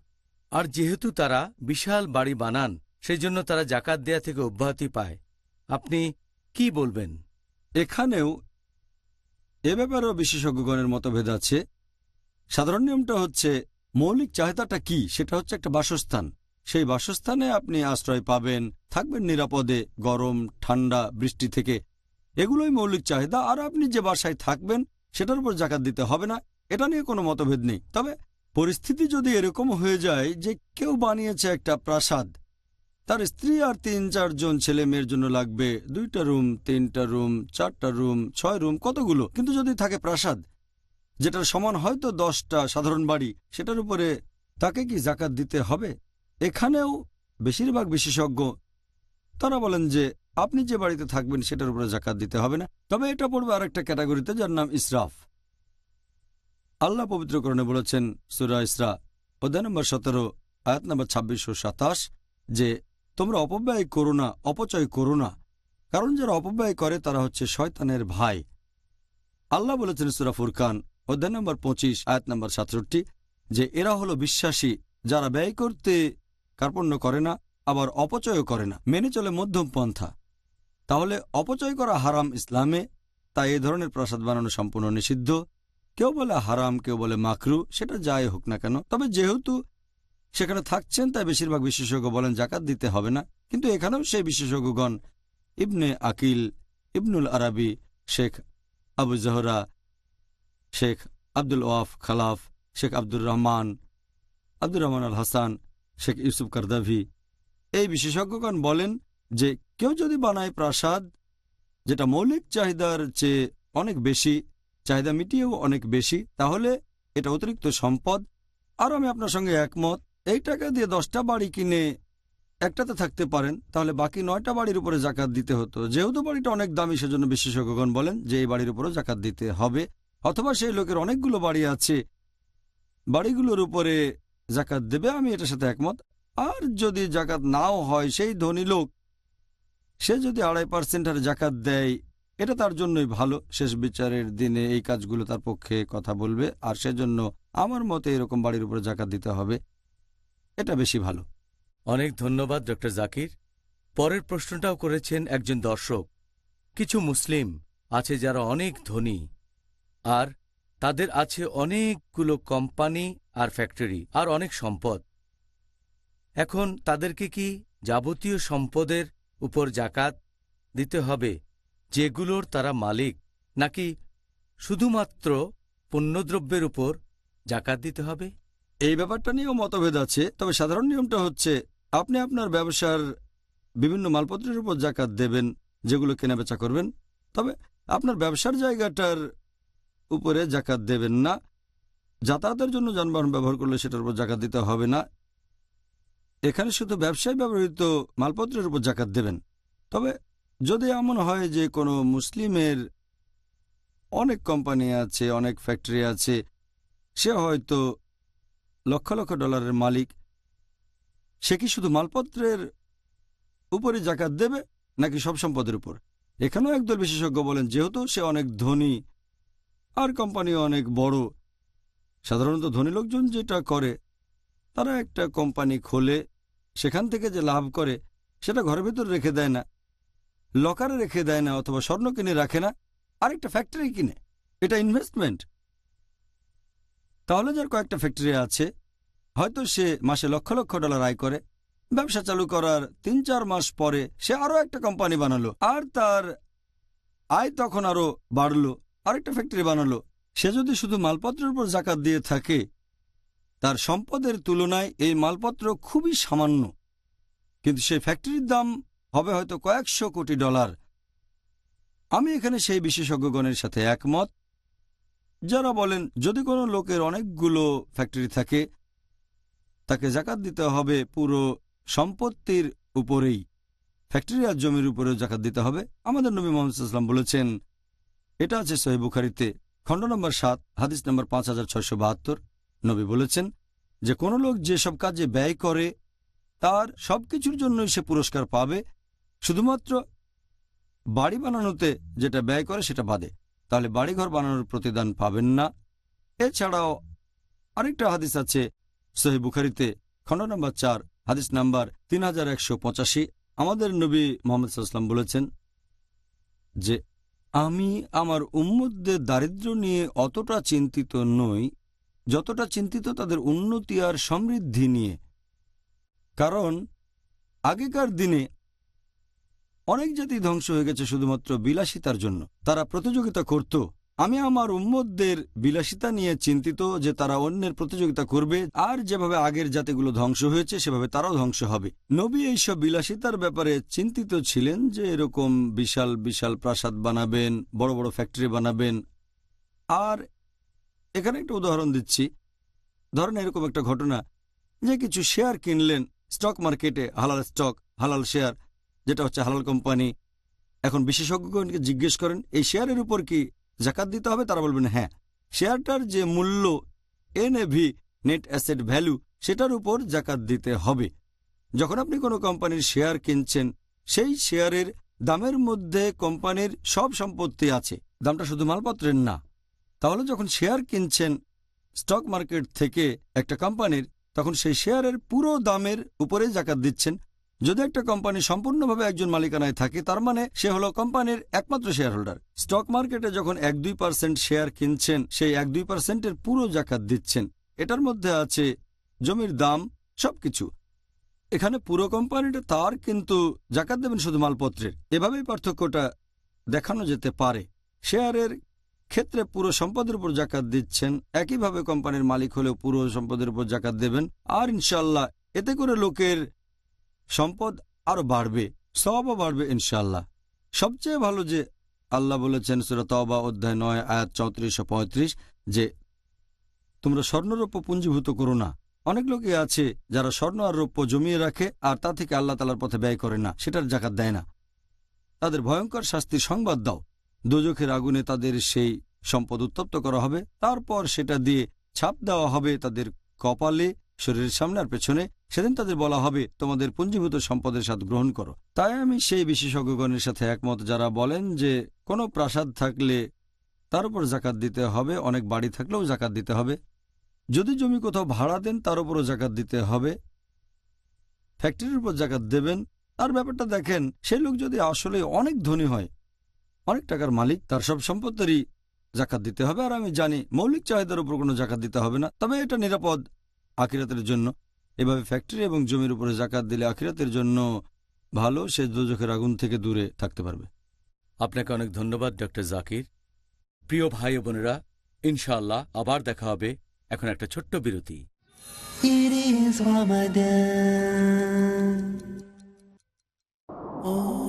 আর যেহেতু তারা বিশাল বাড়ি বানান সেই জন্য তারা জাকাত দেয়া থেকে অব্যাহতি পায়। আপনি কি বলবেন? এখানেও এ ব্যাপারেও বিশেষজ্ঞগণের মতভেদ আছে। সাধারণ নিয়মটা হচ্ছে মৌলিক চাহিদাটা কি? সেটা হচ্ছে একটা বাসস্থান। সেই বাসস্থানে আপনি আশ্রয় পাবেন, থাকবেন নিরাপদে, গরম, ঠান্ডা, বৃষ্টি থেকে। এগুলোই মৌলিক চাহিদা। আর আপনি যে বাসায় থাকবেন, সেটার উপর জাকাত দিতে হবে না। এটা নিয়ে কোনো মতভেদ নেই। তবে পরিস্থিতি যদি এরকম হয়ে যায় যে কেউ বানিয়েছে একটা প্রাসাদ, তার স্ত্রী আর তিন, চারজন ছেলে মেয়ের জন্য লাগবে দুইটা রুম, তিনটা রুম, চারটা রুম, ছয় রুম, কতগুলো? কিন্তু যদি থাকে প্রাসাদ যেটার সমান হয়তো দশটা সাধারণ বাড়ি, সেটার উপরে তাকে কি জাকাত দিতে হবে? এখানেও বেশিরভাগ বিশেষজ্ঞ তারা বলেন যে আপনি যে বাড়িতে থাকবেন সেটার উপরে জাকাত দিতে হবে না। তবে এটা পড়বে আরেকটা ক্যাটাগরিতে যার নাম ইসরাফ। আল্লাহ পবিত্রকরণে বলেছেন সুরা ইসরা, অধ্যায় নম্বর সতেরো, আয়াত নম্বর ছাব্বিশশো সাতাশ, যে তোমরা অপব্যয় করো না, অপচয় করো না। কারণ যারা অপব্যয় করে তারা হচ্ছে শয়তানের ভাই। আল্লাহ বলেছেন সুরা ফুরকান অধ্যায় নম্বর পঁচিশ, আয়াত নম্বর সাতষট্টি, যে এরা হলো বিশ্বাসী, যারা ব্যয় করতে কার্পণ্য করে না, আবার অপচয়ও করে না। মেনে চলে মধ্যম পন্থা। তাহলে অপচয় করা হারাম ইসলামে তাই এ ধরনের প্রাসাদ বানানো সম্পূর্ণ নিষিদ্ধ। কেউ বলে হারাম, কেউ বলে মাকরু, সেটা যাই হোক না কেন। তবে যেহেতু সেখানে থাকছেন, তাই বেশিরভাগ বিশেষজ্ঞ বলেন জাকাত দিতে হবে না। কিন্তু এখানেও সেই বিশেষজ্ঞগণ, ইবনে আকিল, ইবনুল আরবি, শেখ আবু জহরা শেখ আব্দুল ওয়াফ খালাফ, শেখ আব্দুর রহমান আব্দুর রহমান আল হাসান, শেখ ইউসুফ কারদাভি। এই বিশেষজ্ঞগণ বলেন যে কেউ যদি বানায় প্রাসাদ, যেটা মৌলিক চাহিদার চেয়ে অনেক বেশি, চাহিদা মিটিয়েও অনেক বেশি, তাহলে এটা অতিরিক্ত সম্পদ। আর আমি আপনার সঙ্গে একমত, এই টাকা দিয়ে দশটা বাড়ি কিনে একটাতে থাকতে পারেন, তাহলে বাকি নয়টা বাড়ির উপরে জাকাত দিতে হতো। যেহেতু বাড়িটা অনেক দামি, সেজন্য বিশেষজ্ঞগণ বলেন যে এই বাড়ির উপরে জাকাত দিতে হবে। অথবা সেই লোকের অনেকগুলো বাড়ি আছে। বাড়িগুলোর উপরে জাকাত দেবে, আমি এটার সাথে একমত। আর যদি জাকাত নাও হয় সেই ধনী লোক, সে যদি আড়াই পার্সেন্ট আর জাকাত দেয়, এটা তার জন্যই ভালো। শেষ বিচারের দিনে এই কাজগুলো তার পক্ষে কথা বলবে, আর সেজন্য আমার মতে এরকম বাড়ির উপরে জাকাত দিতে হবে। এটা বেশি ভালো। অনেক ধন্যবাদ ড জাকির। পরের প্রশ্নটাও করেছেন একজন দর্শক। কিছু মুসলিম আছে যারা অনেক ধনী। আর তাদের আছে অনেকগুলো কোম্পানি আর ফ্যাক্টরি আর অনেক সম্পদ। এখন তাদেরকে কি যাবতীয় সম্পদের উপর জাকাত দিতে হবে, যেগুলোর তারা মালিক, নাকি শুধুমাত্র পণ্যদ্রব্যের উপর জাকাত দিতে হবে? এই ব্যাপারটা নিয়েও মতভেদ আছে, তবে সাধারণ নিয়মটা হচ্ছে, আপনি আপনার ব্যবসার বিভিন্ন মালপত্রের উপর জাকাত দেবেন, যেগুলো কেনাবেচা করবেন। তবে আপনার ব্যবসার জায়গাটার উপরে জাকাত দেবেন না। যাতায়াতের জন্য যানবাহন ব্যবহার করলে সেটার উপর জাকাত দিতে হবে না। এখানে শুধু ব্যবসায় ব্যবহৃত মালপত্রের উপর জাকাত দেবেন। তবে যদি এমন হয় যে কোনো মুসলিমের অনেক কোম্পানি আছে, অনেক ফ্যাক্টরি আছে, সে হয়তো লক্ষ লক্ষ ডলারের মালিক। সে কি শুধু মালপত্রের উপরে জাকাত দেবে নাকি সব সম্পদের উপর? এখানেও একদল বিশেষজ্ঞ বলেন, যেহেতু সে অনেক ধনী আর কোম্পানি অনেক বড়। সাধারণত ধনী লোকজন যেটা করে, তারা একটা কোম্পানি খোলে, সেখান থেকে যে লাভ করে, সেটা ঘরের ভিতর রেখে দেয় না। লকারে রেখে দেয় না অথবা স্বর্ণ কিনে রাখে না, আরেকটা ফ্যাক্টরি কিনে। এটা ইনভেস্টমেন্ট তাহলে যার কয়েকটা ফ্যাক্টরি আছে, হয়তো সে মাসে লক্ষ লক্ষ ডলার আয় করে। ব্যবসা চালু করার তিন চার মাস পরে সে আরও একটা কোম্পানি বানালো, আর তার আয় তখন আরও বাড়লো। আরেকটা ফ্যাক্টরি বানালো। সে যদি শুধু মালপত্রের উপর জাকাত দিয়ে থাকে, তার সম্পদের তুলনায় এই মালপত্র খুবই সামান্য। কিন্তু সেই ফ্যাক্টরির দাম হবে হয়তো কয়েকশো কোটি ডলার। আমি এখানে সেই বিশেষজ্ঞগণের সাথে একমত। যারা বলেন, যদি কোনো লোকের অনেকগুলো ফ্যাক্টরি থাকে, তাকে জাকাত দিতে হবে পুরো সম্পত্তির উপরেই। ফ্যাক্টরি আর জমির উপরেও জাকাত দিতে হবে। আমাদের নবী মোহাম্মদ ইসলাম বলেছেন এটা আছে সহি বুখারিতে, খণ্ড নম্বর সাত, হাদিস নম্বর পাঁচ হাজার ছয়শো বাহাত্তর। নবী বলেছেন যে, কোনো লোক যেসব কাজে ব্যয় করে, তার সবকিছুর জন্যই সে পুরস্কার পাবে। শুধুমাত্র বাড়ি বানানোতে যেটা ব্যয় করে, সেটা বাদে। তাহলে বাড়িঘর বানানোর প্রতিদান পাবেন না। এছাড়াও আরেকটা হাদিস আছে সহি বুখারিতে, খণ্ড নম্বর চার, হাদিস নাম্বার তিন হাজার একশো পঁচাশি। আমাদের নবী মোহাম্মদ সাল্লাম বলেছেন যে আমি আমার উম্মুদদের দারিদ্র নিয়ে অতটা চিন্তিত নই, যতটা চিন্তিত তাদের উন্নতি আর সমৃদ্ধি নিয়ে। কারণ আগেকার দিনে অনেক জাতি ধ্বংস হয়ে গেছে শুধুমাত্র বিলাসিতার জন্য। তারা প্রতিযোগিতা করত। আমি আমার উম্মতদের বিলাসিতা নিয়ে চিন্তিত যে তারা অন্যের প্রতিযোগিতা করবে, আর যেভাবে আগের জাতিগুলো ধ্বংস হয়েছে, সেভাবে তারাও ধ্বংস হবে। নবী এইসব বিলাসিতার ব্যাপারে চিন্তিত ছিলেন যে এরকম বিশাল বিশাল প্রাসাদ বানাবেন, বড় বড় ফ্যাক্টরি বানাবেন। আর এখানে একটা উদাহরণ দিচ্ছি। ধরেন এরকম একটা ঘটনা। যে কিছু শেয়ার কিনলেন স্টক মার্কেটে, হালাল স্টক, হালাল শেয়ার, যেটা হচ্ছে হালাল কোম্পানি। এখন বিশেষজ্ঞগণকে জিজ্ঞেস করেন, এই শেয়ারের উপর কি জাকাত দিতে হবে, তারা বলবেন হ্যাঁ শেয়ারটার যে মূল্য এনএভি, নেট অ্যাসেট ভ্যালু, সেটার উপর জাকাত দিতে হবে। যখন আপনি কোনো কোম্পানির শেয়ার কিনছেন, সেই শেয়ারের দামের মধ্যে কোম্পানির সব সম্পত্তি আছে। দামটা শুধু মালপত্রের না। তাহলে যখন শেয়ার কিনছেন স্টক মার্কেট থেকে একটা কোম্পানির, তখন সেই শেয়ারের পুরো দামের উপরে জাকাত দিচ্ছেন। যদি একটা কোম্পানি সম্পূর্ণভাবে একজন মালিকানায় থাকে, তার মানে সে হলো কোম্পানির একমাত্র শেয়ার হোল্ডার স্টক মার্কেটে যখন এক দুই পার্সেন্ট শেয়ার কিনছেন, সেই এক দুই পার্সেন্টের পুরো জাকাত দিচ্ছেন। এটার মধ্যে আছে জমির দাম, সবকিছু। এখানে পুরো কোম্পানিটা তার, কিন্তু জাকাত দেবেন শুধু মালপত্রের। এভাবেই পার্থক্যটা দেখানো যেতে পারে। শেয়ারের ক্ষেত্রে পুরো সম্পদের উপর জাকাত দিচ্ছেন, একইভাবে কোম্পানির মালিক হলেও পুরো সম্পদের উপর জাকাত দেবেন। আর ইনশাল্লাহ এতে করে লোকের সম্পদ আরও বাড়বে সবও বাড়বে ইনশাল্লাহ সবচেয়ে ভালো যে আল্লাহ বলেছেন সুরতবা অধ্যায় নয়, আয়াত চৌত্রিশ ও পঁয়ত্রিশ, যে তোমরা স্বর্ণরৌপ্য পুঞ্জীভূত করো না। অনেক লোকই আছে যারা স্বর্ণ আর রৌপ্য জমিয়ে রাখে আর তা থেকে আল্লাহ তালার পথে ব্যয় করে না, সেটার জাকাত দেয় না। তাদের ভয়ঙ্কর শাস্তির সংবাদ দাও। দোজখের আগুনে তাদের সেই সম্পদ উত্তপ্ত করা হবে, তারপর সেটা দিয়ে ছাপ দেওয়া হবে তাদের কপালে, শরীরের সামনে আর পেছনে সেদিন তাদের বলা হবে, তোমাদের পুঞ্জীভূত সম্পদের স্বাদ গ্রহণ করো। তাই আমি সেই বিশেষজ্ঞগণের সাথে একমত যারা বলেন যে, কোনো প্রাসাদ থাকলে তার উপর জাকাত দিতে হবে, অনেক বাড়ি থাকলেও জাকাত দিতে হবে। যদি জমি কোথাও ভাড়া দেন, তার উপরও জাকাত দিতে হবে। ফ্যাক্টরির উপর জাকাত দেবেন। তার ব্যাপারটা দেখেন সেই লোক যদি আসলে অনেক ধনী হয়, অনেক টাকার মালিক, তার সব সম্পত্তিরই জাকাত দিতে হবে। আর আমি জানি, মৌলিক চাহিদার উপর কোনো জাকাত দিতে হবে না। তবে এটা নিরাপদ আকিরাতের জন্য। এভাবে ফ্যাক্টরি এবং জমির উপরে জাকাত দিলে আখিরাতের জন্য ভালো সে দুজখের আগুন থেকে দূরে থাকতে পারবে। আপনাকে অনেক ধন্যবাদ ডক্টর জাকির। প্রিয় ভাই বোনেরা ইনশাআল্লাহ আবার দেখা হবে এখন একটা ছোট্ট বিরতি। It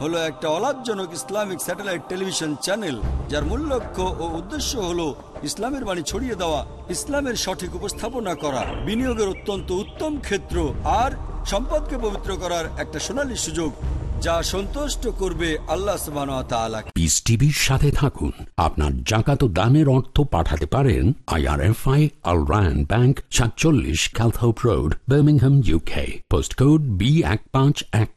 হলো একটা অলাভজনক ইসলামিক স্যাটেলাইট টেলিভিশন চ্যানেল, যার মূল লক্ষ্য ও উদ্দেশ্য হলো ইসলামের বাণী ছড়িয়ে দেওয়া, ইসলামের সঠিক উপস্থাপনা করা। বিনিয়োগের অত্যন্ত উত্তম ক্ষেত্র আর সম্পদকে পবিত্র করার একটা সোনালী সুযোগ, যা সন্তুষ্ট করবে আল্লাহ পিস টিভির সাথে থাকুন। আপনার জাকাত দানের অর্থ পাঠাতে পারেন আইআরএফআই আল রায়ন ব্যাংক সাতচল্লিশ Calthorpe road Birmingham UK post code B এক পাঁচ এক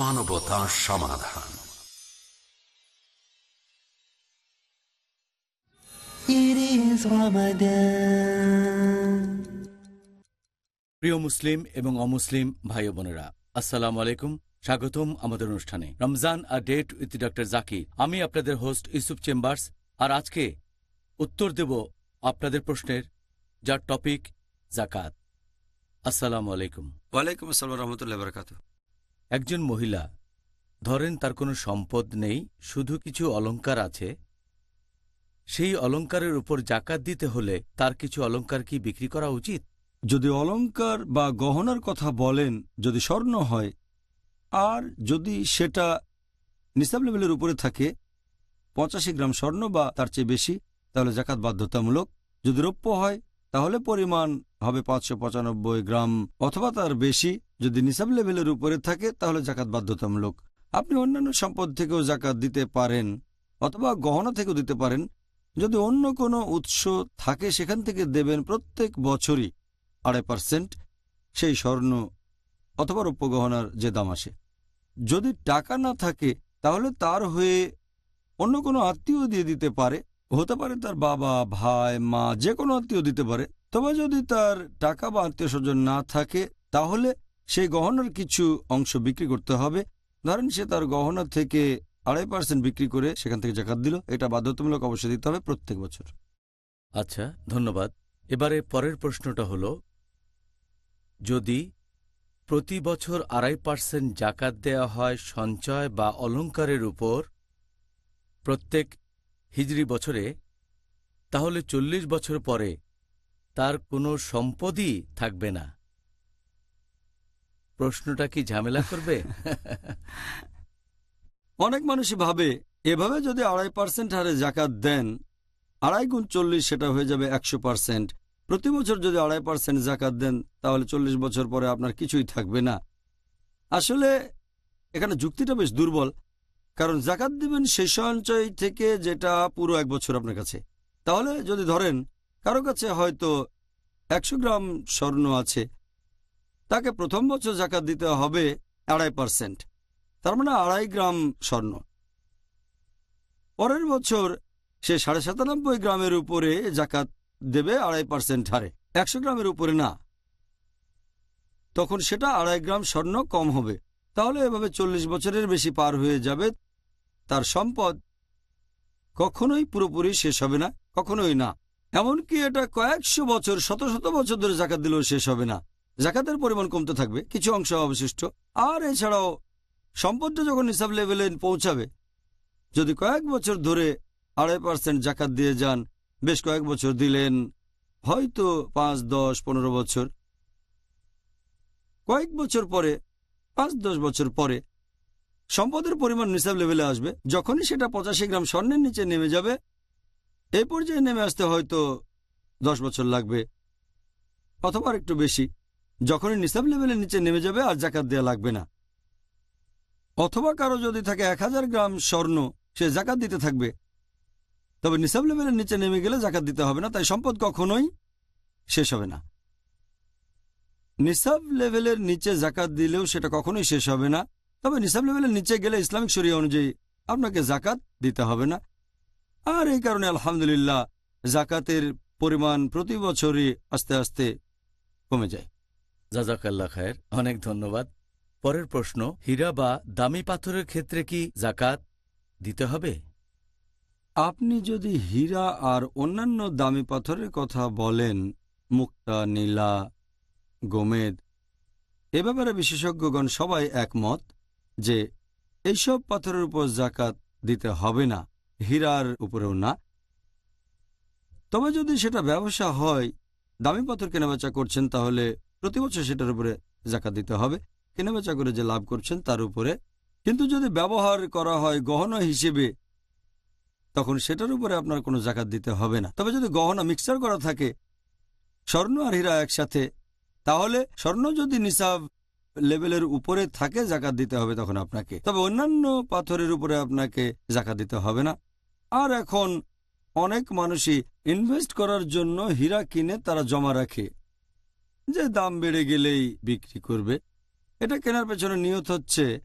মানবতার সমাধান. প্রিয় মুসলিম এবং অমুসলিম ভাই বোনেরা আসসালামু আলাইকুম। স্বাগতম আমাদের অনুষ্ঠানে। রমজান আর ডেট উইথ ডক্টর জাকির। আমি আপনাদের হোস্ট ইউসুফ চেম্বার্স আর আজকে উত্তর দেব আপনাদের প্রশ্নের যার টপিক জাকাত। আসসালামু আলাইকুম। ওয়ালাইকুম আসসালাম রহমতুল্লাহ বরকাত একজন মহিলা, ধরেন তার কোনো সম্পদ নেই, শুধু কিছু অলঙ্কার আছে, সেই অলংকারের উপর জাকাত দিতে হলে তার কিছু অলংকার কি বিক্রি করা উচিত? যদি অলংকার বা গহনার কথা বলেন, যদি স্বর্ণ হয়, আর যদি সেটা নিসাব লেভেলের উপরে থাকে, পঁচাশি গ্রাম স্বর্ণ বা তার চেয়ে বেশি, তাহলে জাকাত বাধ্যতামূলক। যদি রৌপ্য হয় তাহলে পরিমাণ হবে পাঁচশো পঁচানব্বই গ্রাম অথবা তার বেশি। যদি নিসাব লেভেলের উপরে থাকে, তাহলে জাকাত বাধ্যতামূলক। আপনি অন্যান্য সম্পদ থেকেও জাকাত দিতে পারেন অথবা গহনা থেকেও দিতে পারেন। যদি অন্য কোনো উৎস থাকে, সেখান থেকে দেবেন প্রত্যেক বছরই আড়াই পার্সেন্ট সেই স্বর্ণ অথবা রৌপ্য গহনার যে দাম আসে। যদি টাকা না থাকে, তাহলে তার হয়ে অন্য কোনো আত্মীয় দিয়ে দিতে পারে। হতে পারে তার বাবা, ভাই, মা যে কোনো আত্মীয় দিতে পারে। তবে যদি তার টাকা বা আত্মীয় স্বজন না থাকে, তাহলে সেই গহনার কিছু অংশ বিক্রি করতে হবে। ধরেন সে তার গহনা থেকে আড়াই পার্সেন্ট বিক্রি করে সেখান থেকে জাকাত দিল। এটা বাধ্যতামূলক অবশ্যই দিতে হবে প্রত্যেক বছর। আচ্ছা ধন্যবাদ। এবারে পরের প্রশ্নটা হল, যদি প্রতি বছর আড়াই পার্সেন্ট জাকাত দেয়া হয় সঞ্চয় বা অলংকারের উপর, প্রত্যেক হিজরি বছরে, তাহলে চল্লিশ বছর পরে তার কোনো সম্পদই থাকবে না। প্রশ্নটা কি ঝামেলা করবে? অনেক মানুষই ভাবে, এভাবে যদি আড়াই পার্সেন্ট হারে জাকাত দেন, আড়াই গুণ চল্লিশ সেটা হয়ে যাবে একশো পার্সেন্ট। প্রতি বছর যদি আড়াই পার্সেন্ট জাকাত দেন, তাহলে চল্লিশ বছর পরে আপনার কিছুই থাকবে না। আসলে এখানে যুক্তিটা বেশ দুর্বল। কারণ জাকাত দিবেন সেই সঞ্চয় থেকে যেটা পুরো এক বছর আপনার কাছে। তাহলে যদি ধরেন কারও কাছে হয়তো একশো গ্রাম স্বর্ণ আছে, তাকে প্রথম বছর জাকাত দিতে হবে আড়াই পার্সেন্ট, তার মানে আড়াই গ্রাম স্বর্ণ। পরের বছর সে সাড়ে সাতানব্বই গ্রামের উপরে জাকাত দেবে আড়াই পার্সেন্ট হারে। একশো গ্রামের উপরে না। তখন সেটা আড়াই গ্রাম স্বর্ণ কম হবে। তাহলে এভাবে চল্লিশ বছরের বেশি পার হয়ে যাবে তার সম্পদ কখনোই পুরোপুরি শেষ হবে না, কখনোই না। এমনকি এটা কয়েকশো বছর, শত শত বছর ধরে জাকাত দিলেও শেষ হবে না। জাকাতের পরিমাণ কমতে থাকবে, কিছু অংশ অবশিষ্ট। আর এছাড়াও সম্পদটা যখন হিসাব লেভেলে পৌঁছাবে, যদি কয়েক বছর ধরে আড়াই পার্সেন্ট জাকাত দিয়ে যান, বেশ কয়েক বছর দিলেন, হয়তো পাঁচ, দশ, পনেরো বছর। কয়েক বছর পরে, পাঁচ, দশ বছর পরে সম্পদের পরিমাণ নিসাব লেভেলে আসবে। যখনই সেটা পঁচাশি গ্রাম স্বর্ণের নিচে নেমে যাবে এই পর্যায়ে নেমে আসতে হয়তো দশ বছর লাগবে অথবা একটু বেশি। যখনই নিসাব লেভেলের নিচে নেমে যাবে আর জাকাত দেওয়া লাগবে না। অথবা কারও যদি থাকে এক হাজার গ্রাম স্বর্ণ, সে জাকাত দিতে থাকবে। তবে নিসাব লেভেলের নিচে নেমে গেলে জাকাত দিতে হবে না, তাই সম্পদ কখনোই শেষ হবে না। নিসাব লেভেলের নিচে জাকাত দিলেও সেটা কখনোই শেষ হবে না। তবে নিসাব লেভেলের নিচে গেলে ইসলামিক শরিয়া অনুযায়ী আপনাকে জাকাত দিতে হবে না। আর এই কারণে আলহামদুলিল্লাহ জাকাতের পরিমাণ প্রতি বছরই আস্তে আস্তে কমে যায়। জাজাকাল্লা খায়ের অনেক ধন্যবাদ। পরের প্রশ্ন হীরা বা দামি পাথরের ক্ষেত্রে কি জাকাত দিতে হবে? আপনি যদি হীরা আর অন্যান্য দামি পাথরের কথা বলেন মুক্তা নীলা গোমেদ এ ব্যাপারে বিশেষজ্ঞগণ সবাই একমত। যে এইসব পাথরের উপর জাকাত দিতে হবে না, হীরার উপরেও না। তবে যদি সেটা ব্যবসা হয়, দামি পাথর কেনাবেচা করছেন, তাহলে প্রতি বছর সেটার উপরে জাকাত দিতে হবে। কেনাবেচা করে যে লাভ করছেন, তার উপরে। কিন্তু যদি ব্যবহার করা হয় গহনা হিসেবে, তখন সেটার উপরে আপনার কোনো জাকাত দিতে হবে না। তবে যদি গহনা মিক্সার করা থাকে, স্বর্ণ আর হীরা একসাথে, তাহলে স্বর্ণ যদি নিসাব লেভেলের উপরে থাকে, জাকাত দিতে হবে তখন আপনাকে। তবে অন্যান্য পাথরের উপরে আপনাকে জাকাত দিতে হবে না। আর এখন অনেক মানুষই ইনভেস্ট করার জন্য হীরা কিনে তারা জমা রাখে। যে দাম বেড়ে গেলেই বিক্রি করবে। এটা কেনার পেছনে নিয়ত হচ্ছে,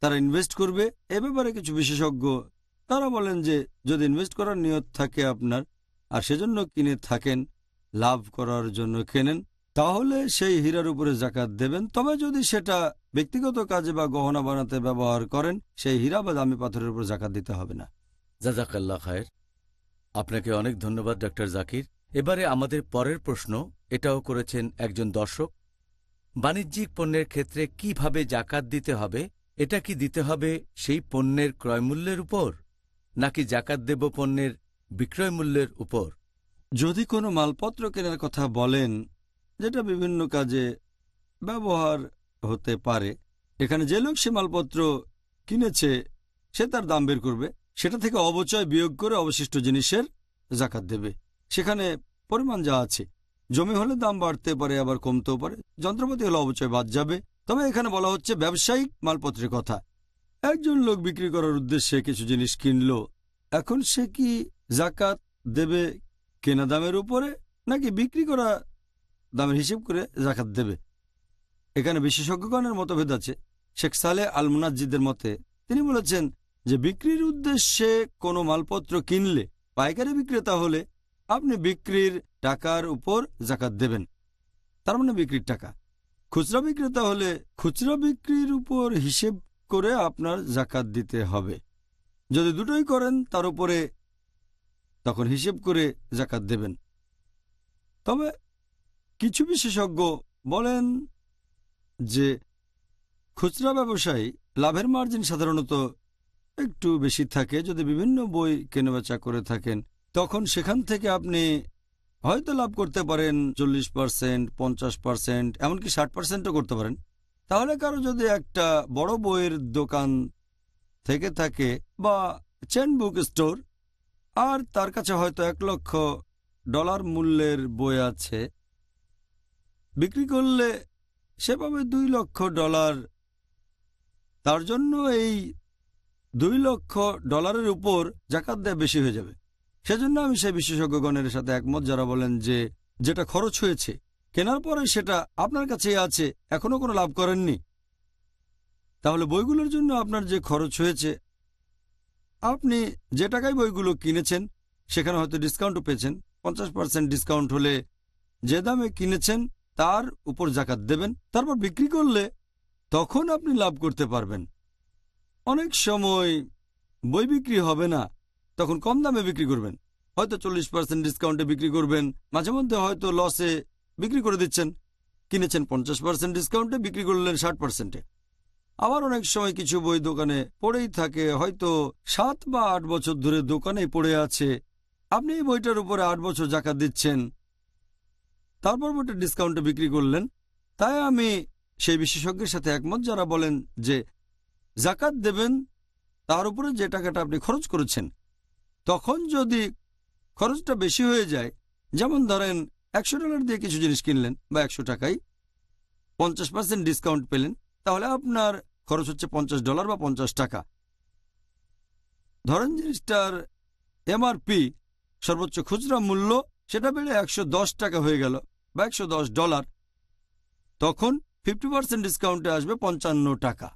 তারা ইনভেস্ট করবে। এ ব্যাপারে কিছু বিশেষজ্ঞ, তারা বলেন যে যদি ইনভেস্ট করার নিয়ত থাকে আপনার, আর সেজন্য কিনে থাকেন, লাভ করার জন্য কেনেন তাহলে সেই হীরার উপরে জাকাত দেবেন। তবে যদি সেটা ব্যক্তিগত কাজে বা গহনা বানাতে ব্যবহার করেন সেই হীরা বা দামি পাথরের উপর জাকাত দিতে হবে না। জাজাকাল্লা খায়ের। আপনাকে অনেক ধন্যবাদ ডক্টর জাকির। এবারে আমাদের পরের প্রশ্ন এটাও করেছেন একজন দর্শক। বাণিজ্যিক পণ্যের ক্ষেত্রে কীভাবে জাকাত দিতে হবে এটা কি দিতে হবে সেই পণ্যের ক্রয়মূল্যের উপর নাকি জাকাত দেব পণ্যের বিক্রয় মূল্যের উপর? যদি কোনো মালপত্র কেনার কথা বলেন যেটা বিভিন্ন কাজে ব্যবহার হতে পারে। এখানে যে লোক সে মালপত্র কিনেছে, সে তার দাম বের করবে। সেটা থেকে অবচয় বিয়োগ করে অবশিষ্ট জিনিসের জাকাত দেবে। সেখানে পরিমাণ যা আছে। জমি হলে দাম বাড়তে পারে, আবার কমতেও পারে। যন্ত্রপাতি হলে অবচয় বাদ যাবে। তবে এখানে বলা হচ্ছে ব্যবসায়িক মালপত্রের কথা। একজন লোক বিক্রি করার উদ্দেশ্যে কিছু জিনিস কিনল। এখন সে কি জাকাত দেবে কেনা দামের উপরে, নাকি বিক্রি করা দামের হিসেব করে জাকাত দেবে। এখানে বিশেষজ্ঞগণের মতভেদ আছে। শেখ সালে আল মুনাজ্জিদের মতে তিনি বলেছেন যে বিক্রির উদ্দেশ্যে কোনো মালপত্র কিনলে পাইকারি বিক্রেতা হলে আপনি বিক্রির টাকার উপর জাকাত দেবেন। তার মানে বিক্রির টাকা। খুচরা বিক্রেতা হলে খুচরা বিক্রির উপর হিসেব করে আপনার জাকাত দিতে হবে। যদি দুটোই করেন, তার উপরে তখন হিসেব করে জাকাত দেবেন। তবে কিছু বিশেষজ্ঞ বলেন যে খুচরা ব্যবসায়ী লাভের মার্জিন সাধারণত একটু বেশি থাকে। যদি বিভিন্ন বই কেনাবেচা করে থাকেন, তখন সেখান থেকে আপনি হয়তো লাভ করতে পারেন চল্লিশ পার্সেন্ট পঞ্চাশ পার্সেন্ট এমনকি ষাট পার্সেন্টও করতে পারেন। তাহলে কারও যদি একটা বড় বইয়ের দোকান থেকে থাকে বা চেন বুক স্টোর আর তার কাছে হয়তো এক লক্ষ ডলার মূল্যের বই আছে বিক্রি করলে সে পাবে দুই লক্ষ ডলার, তার জন্য এই দুই লক্ষ ডলারের উপর জাকাত দেয় বেশি হয়ে যাবে। সেজন্য আমি সেই বিশেষজ্ঞগণের সাথে একমত যারা বলেন যে যেটা খরচ হয়েছে, কেনার পরে সেটা আপনার কাছে আছে এখনও কোনো লাভ করেননি। তাহলে বইগুলোর জন্য আপনার যে খরচ হয়েছে, আপনি যে টাকায় বইগুলো কিনেছেন, সেখানে হয়তো ডিসকাউন্টও পেয়েছেন। পঞ্চাশ পার্সেন্ট ডিসকাউন্ট হলে যে দামে কিনেছেন তার উপর জাকাত দেবেন, তারপর বিক্রি করলে তখন আপনি লাভ করতে পারবেন। অনেক সময় বই বিক্রি হবে না, তখন কম দামে বিক্রি করবেন। হয়তো চল্লিশ পার্সেন্ট ডিসকাউন্টে বিক্রি করবেন, মাঝে মধ্যে হয়তো লসে বিক্রি করে দিচ্ছেন। কিনেছেন পঞ্চাশ পার্সেন্ট ডিসকাউন্টে বিক্রি করলেন ষাট পার্সেন্টে আবার অনেক সময় কিছু বই দোকানে পড়েই থাকে, হয়তো সাত বা আট বছর ধরে দোকানে পড়ে আছে। আপনি এই বইটার উপরে আট বছর জাকাত দিচ্ছেন তারপর বইটা ডিসকাউন্টে বিক্রি করলেন। তাই আমি সেই বিশেষজ্ঞের সাথে একমত যারা বলেন যে জাকাত দেবেন, তার উপরে যে টাকাটা আপনি খরচ করেছেন, তখন যদি খরচটা বেশি হয়ে যায়, যেমন ধরেন একশো ডলার দিয়ে কিছু জিনিস কিনলেন বা একশো টাকায় পঞ্চাশ পার্সেন্ট ডিসকাউন্ট পেলেন, তাহলে আপনার খরচ হচ্ছে পঞ্চাশ ডলার বা পঞ্চাশ টাকা। ধরেন জিনিসটার এমআরপি সর্বোচ্চ খুচরা মূল্য, সেটা বেড়ে একশো দশ টাকা হয়ে গেল। বা একশো ডলার। তখন ফিফটি পার্সেন্ট ডিসকাউন্টে আসবে পঞ্চান্ন টাকা।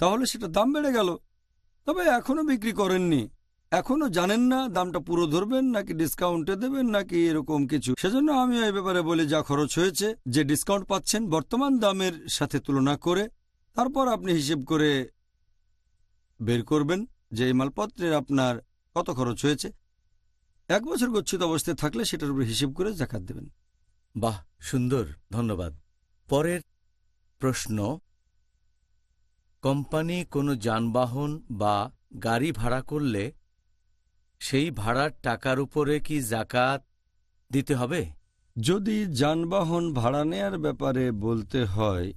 তাহলে সেটা দাম বেড়ে গেল। তবে এখনও বিক্রি করেননি। এখনও জানেন না দামটা পুরো ধরবেন নাকি ডিসকাউন্টে দেবেন নাকি এরকম কিছু। সেজন্য আমি এই ব্যাপারে বলি যা খরচ হয়েছে, যে ডিসকাউন্ট পাচ্ছেন বর্তমান দামের সাথে তুলনা করে তারপর আপনি হিসেব করে বের করবেন যে এই মালপত্রের আপনার কত খরচ হয়েছে। এক বছর গচ্ছিত অবস্থায় থাকলে সেটার উপর হিসেব করে জাকাত দেবেন। বাহ সুন্দর ধন্যবাদ। পরের প্রশ্ন কোম্পানি কোনো যানবাহন বা গাড়ি ভাড়া করলে সেই ভাড়ার টাকার উপরে কি জাকাত দিতে হবে? যদি যানবাহন ভাড়া নেয়ার ব্যাপারে বলতে হয়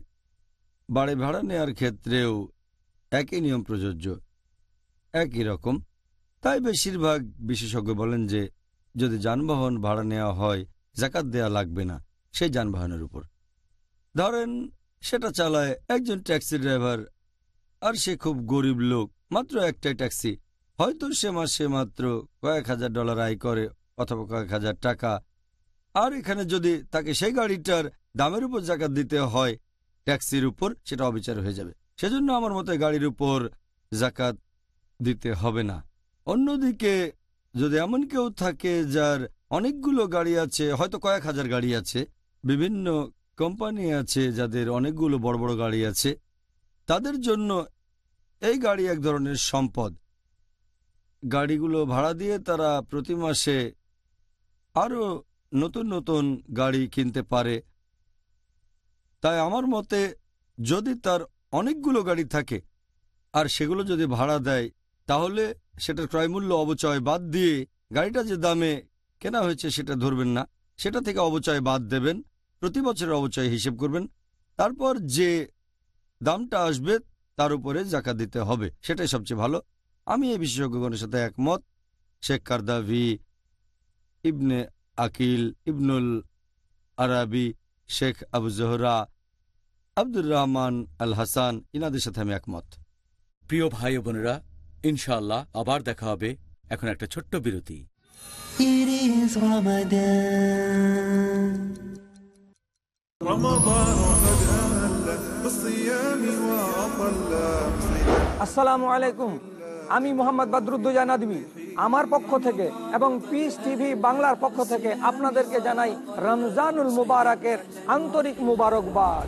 বাড়ি ভাড়া নেয়ার ক্ষেত্রেও একই নিয়ম প্রযোজ্য একই রকম। তাই বেশিরভাগ বিশেষজ্ঞ বলেন যে, যদি যানবাহন ভাড়া নেওয়া হয়, জাকাত দেয়া লাগবে না সেই যানবাহনের উপর। ধরেন সেটা চালায় একজন ট্যাক্সি ড্রাইভার আর সে খুব গরিব লোক, মাত্র একটাই ট্যাক্সি। হয়তো সে মাসে মাত্র কয়েক হাজার ডলার আয় করে অথবা কয়েক হাজার টাকা। আর এখানে যদি তাকে সেই গাড়িটার দামের উপর জাকাত দিতে হয়, ট্যাক্সির উপর, সেটা অবিচার হয়ে যাবে। সেজন্য আমার মতে গাড়ির উপর জাকাত দিতে হবে না। অন্যদিকে, যদি এমন কেউ থাকে যার অনেকগুলো গাড়ি আছে, হয়তো কয়েক হাজার গাড়ি আছে, বিভিন্ন কোম্পানি আছে যাদের অনেকগুলো বড় বড় গাড়ি আছে, তাদের জন্য এই গাড়ি এক ধরনের সম্পদ। গাড়িগুলো ভাড়া দিয়ে তারা প্রতি মাসে আরও নতুন নতুন গাড়ি কিনতে পারে। তাই আমার মতে, যদি তার অনেকগুলো গাড়ি থাকে, আর সেগুলো যদি ভাড়া দেয়, তাহলে সেটার ক্রয়মূল্য অবচয় বাদ দিয়ে গাড়িটা যে দামে কেনা হয়েছে সেটা ধরবেন না। সেটা থেকে অবচয় বাদ দেবেন, প্রতি বছরের অবচয় হিসেব করবেন। তারপর যে দামটা আসবে তার উপরে জাকাত দিতে হবে, সেটাই সবচেয়ে ভালো। আমি এই বিশেষজ্ঞগণের সাথে একমত। শেখ কারদাভি ইবনে আকিল, ইবনুল আরাবি, শেখ আবু জোহরা, আব্দুর রহমান আল হাসান, ইনাদের সাথে আমি একমত। প্রিয় ভাই বোনেরা ইনশাল্লাহ আবার দেখা হবে। এখন একটা ছোট্ট বিরতি। আসসালামু আলাইকুম। আমি মোহাম্মদ বাদরুদ্দোজা নাদবি। আমার পক্ষ থেকে এবং পিস টিভি বাংলার পক্ষ থেকে আপনাদেরকে জানাই রমজানুল মুবারকের আন্তরিক মুবারকবাদ।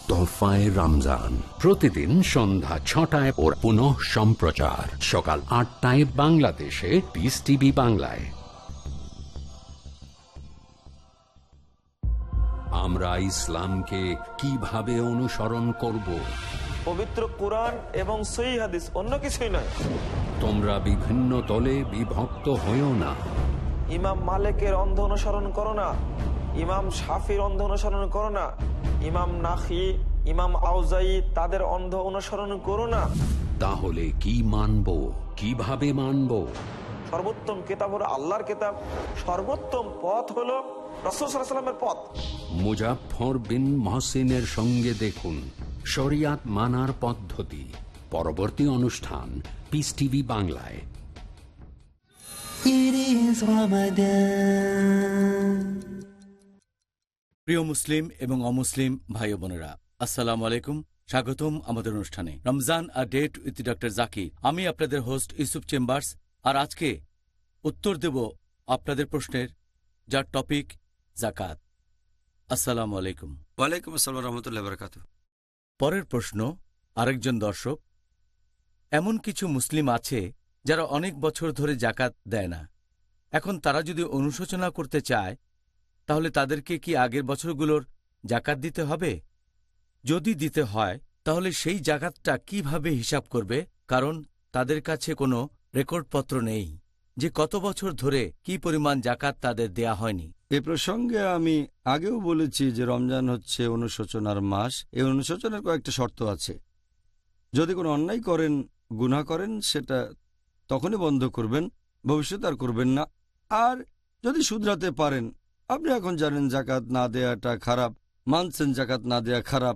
তোহফায় রমজান। প্রতিদিন সন্ধ্যা ছটায় ও পুনঃ সম্প্রচার। সকাল আটটায় বাংলাদেশে পিস টিভি বাংলায়। আমরা ইসলামকে কীভাবে অনুসরণ করব? পবিত্র কোরআন এবং সই হাদিস অন্য কিছুই নয়। তোমরা বিভিন্ন দলে বিভক্ত হয়েও না। ইমাম মালিকের অন্ধ অনুসরণ করো না। ইমাম শাফির অন্ধ অনুসরণ করো না। ইমাম নাখি ইমাম আউজাই তাদের অন্ধ অনুসরণ করো না। তাহলে কি মানব? কীভাবে মানব? সর্বোত্তম কেতাব হলো আল্লাহর কেতাব। সর্বোত্তম পথ হলো রসুলামের পথ। মুজাফর বিন মহসিনের সঙ্গে দেখুন শরিয়াত মানার পদ্ধতি। পরবর্তী অনুষ্ঠান পিস টিভি বাংলায়। It is Ramadan. প্রিয় মুসলিম এবং অমুসলিম ভাই বোনেরা আসসালামু আলাইকুম। স্বাগতম আমাদের অনুষ্ঠানে। রমজান আর ডেট উইথ ডক্টর জাকির। আমি আপনাদের হোস্ট ইউসুফ চেম্বার্স আর আজকে উত্তর দেব আপনাদের প্রশ্নের যার টপিক জাকাত। আসসালামু আলাইকুম। ওয়ালাইকুম আসসালাম রহমতুল্লাহ বরকাত পরের প্রশ্ন আরেকজন দর্শক এমন কিছু মুসলিম আছে যারা অনেক বছর ধরে জাকাত দেয় না। এখন তারা যদি অনুশোচনা করতে চায় তাহলে তাদেরকে কি আগের বছরগুলোর জাকাত দিতে হবে? যদি দিতে হয়, তাহলে সেই জাকাতটা কীভাবে হিসাব করবে? কারণ তাদের কাছে কোনো রেকর্ডপত্র নেই যে কত বছর ধরে কি পরিমাণ জাকাত তাদের দেয়া হয়নি। এ প্রসঙ্গে আমি আগেও বলেছি যে রমজান হচ্ছে অনুশোচনার মাস। এই অনুশোচনার কয়েকটা শর্ত আছে। যদি কোনো অন্যায় করেন, গুনাহ করেন, সেটা তখনই বন্ধ করবেন ভবিষ্যৎ আর করবেন না। আর যদি শুধরাতে পারেন আপনি এখন জানেন জাকাত না দেয়াটা খারাপ, মানছেন জাকাত না দেয়া খারাপ,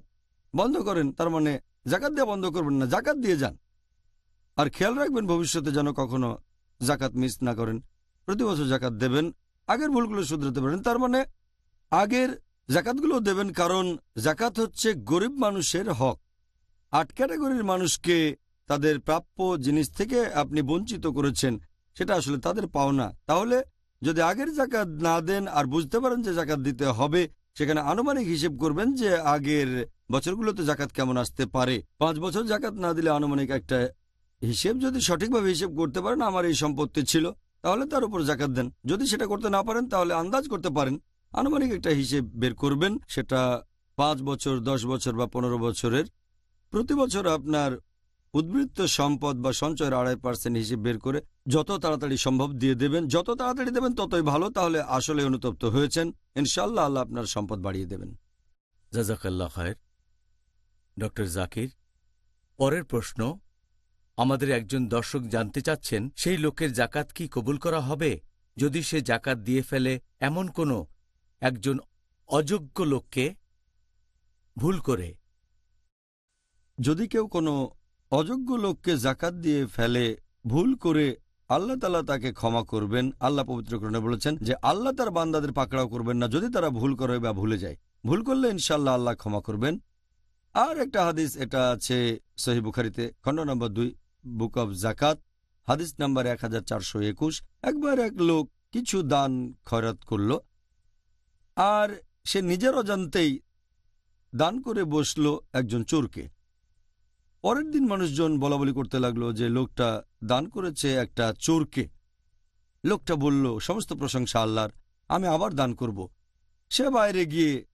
বন্ধ করেন, তার মানে জাকাত দেওয়া বন্ধ করবেন না, জাকাত দিয়ে যান। আর খেয়াল রাখবেন ভবিষ্যতে যেন কখনো জাকাত মিস না করেন। প্রতি বছর জাকাত দেবেন, আগের ভুলগুলো শুধরাতে পারেন, তার মানে আগের জাকাতগুলো দেবেন, কারণ জাকাত হচ্ছে গরিব মানুষের হক। আট ক্যাটাগরির মানুষকে তাদের প্রাপ্য জিনিস থেকে আপনি বঞ্চিত করেছেন, সেটা আসলে তাদের পাওনা। তাহলে যদি আগের জাকাত না দেন আর বুঝতে পারেন যে জাকাত দিতে হবে, সেখানে আনুমানিক হিসেব করবেন যে আগের বছরগুলোতে জাকাত কেমন আসতে পারে। পাঁচ বছর জাকাত না দিলে আনুমানিক একটা হিসেব, যদি সঠিকভাবে হিসেব করতে পারেন, আমার এই সম্পত্তি ছিল, তাহলে তার উপর জাকাত দেন। যদি সেটা করতে না পারেন, তাহলে আন্দাজ করতে পারেন, আনুমানিক একটা হিসেব বের করবেন। সেটা পাঁচ বছর, দশ বছর বা পনেরো বছরের। প্রতি বছর আপনার উদ্বৃত্ত সম্পদ বা সঞ্চয়ের আড়াই পার্সেন্ট হিসেব বের করে যত তাড়াতাড়ি সম্ভব দিয়ে দেবেন। যত তাড়াতাড়ি দেবেন ততই ভালো। তাহলে আসলে অনুতপ্ত হয়েছেন। ইনশাল্লাহ আল্লাহ আপনার সম্পদ বাড়িয়ে দেবেন। জাজাকাল্লা খায়ের। ডক্টর জাকির পরের প্রশ্ন আমাদের একজন দর্শক জানতে চাচ্ছেন সেই লোকের জাকাত কি কবুল করা হবে? যদি সে জাকাত দিয়ে ফেলে এমন কোনো একজন অযোগ্য লোককে ভুল করে। যদি কেউ কোনো অযোগ্য লোককে জাকাত দিয়ে ফেলে ভুল করে আল্লাহ তালা তাকে ক্ষমা করবেন। আল্লাহ পবিত্রকরণে বলেছেন যে, আল্লাহ তার বান্দাদের পাকড়াও করবেন না। যদি তারা ভুল করে বা ভুলে যায়। ভুল করলে ইনশাল্লাহ আল্লাহ ক্ষমা করবেন। আর একটা হাদিস, এটা আছে সহি বুখারিতে, খণ্ড নম্বর দুই, বুক অব জাকাত, হাদিস নাম্বার এক একবার এক লোক কিছু দান খয়রাত করল, আর সে নিজের অজান্তেই দান করে বসল একজন চোরকে। পরের দিন মানুষজন বলা বলি করতে লাগল যে লোকটা দান করেছে একটা চোরকে। লোকটা বলল, সমস্ত প্রশংসা আল্লাহর, আমি আবার দান করব। সে বাইরে গিয়ে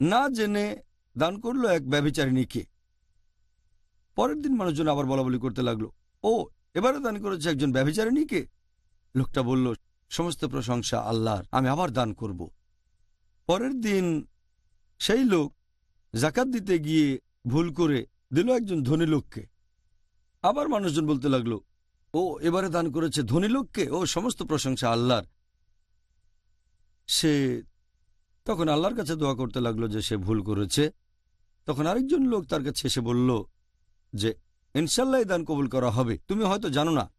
না জেনে দান করল এক ব্যভিচারিণীকে পরের দিন মানুষজন আবার বলা বলি করতে লাগল, ও এবারে দান করেছে একজন ব্যভিচারিণীকে লোকটা বলল, সমস্ত প্রশংসা আল্লাহর, আমি আবার দান করব। পরের দিন সেই লোক জাকাত দিতে গিয়ে ভুল করে দিল একজন ধনী লোককে। আবার মানুষজন বলতে লাগল, ও, এবারে দান করেছে ধনী লোককে? ও, সমস্ত প্রশংসা আল্লাহর। সে তখন আল্লাহর কাছে দোয়া করতে লাগল যে সে ভুল করেছে। তখন আরেকজন লোক তার কাছে এসে বলল যে ইনশাল্লাহ দান কবুল করা হবে। তুমি হয়তো জানো না,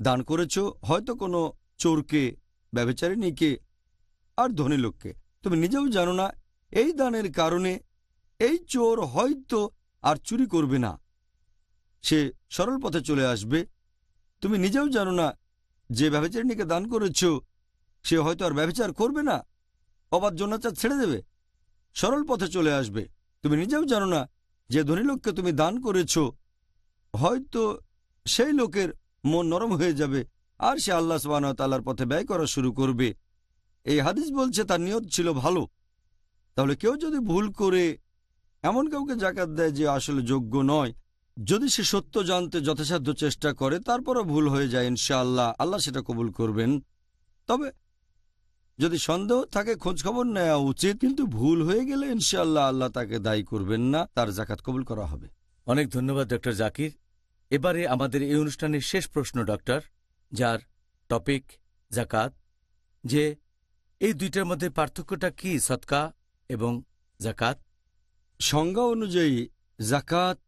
দান করেছ, হয়তো কোনো চোরকে ব্যবচারিণীকে আর ধনী লোককে। তুমি নিজেও জানো না, এই দানের কারণে এই চোর হয়তো আর চুরি করবে না। সে সরল পথে চলে আসবে। তুমি নিজেও জানো না, যে ব্যবচারিণীকে দান করেছ, সে হয়তো আর ব্যবচার করবে না, অবাধ জন্যাচার ছেড়ে দেবে। সরল পথে চলে আসবে। তুমি নিজেও জানো না, যে ধনী লোককে তুমি দান করেছ, হয়তো সেই লোকের মন নরম হয়ে যাবে, আর সে আল্লাহ তাল্লার পথে ব্যয় করা শুরু করবে। এই হাদিস বলছে, তার নিয়ত ছিল ভালো। তাহলে কেউ যদি ভুল করে এমন কাউকে জাকাত দেয় যে আসলে যোগ্য নয়। যদি সে সত্য জানতে যথাসাধ্য চেষ্টা করে, তারপরও ভুল হয়ে যায় ইনশাআল্লাহ। আল্লাহ সেটা কবুল করবেন। তবে যদি সন্দেহ থাকে, খোঁজখবর নেওয়া উচিত, কিন্তু ভুল হয়ে গেলে ইনশাআল্লাহ আল্লাহ তাকে দায়ী করবেন না, তার জাকাত কবুল করা হবে। অনেক ধন্যবাদ, ডক্টর জাকির। এবারে আমাদের এই অনুষ্ঠানের শেষ প্রশ্ন, ডক্টর, যার টপিক জাকাত, যে এই দুইটার মধ্যে পার্থক্যটা কি সৎকা এবং জাকাত? সংজ্ঞা অনুযায়ী জাকাত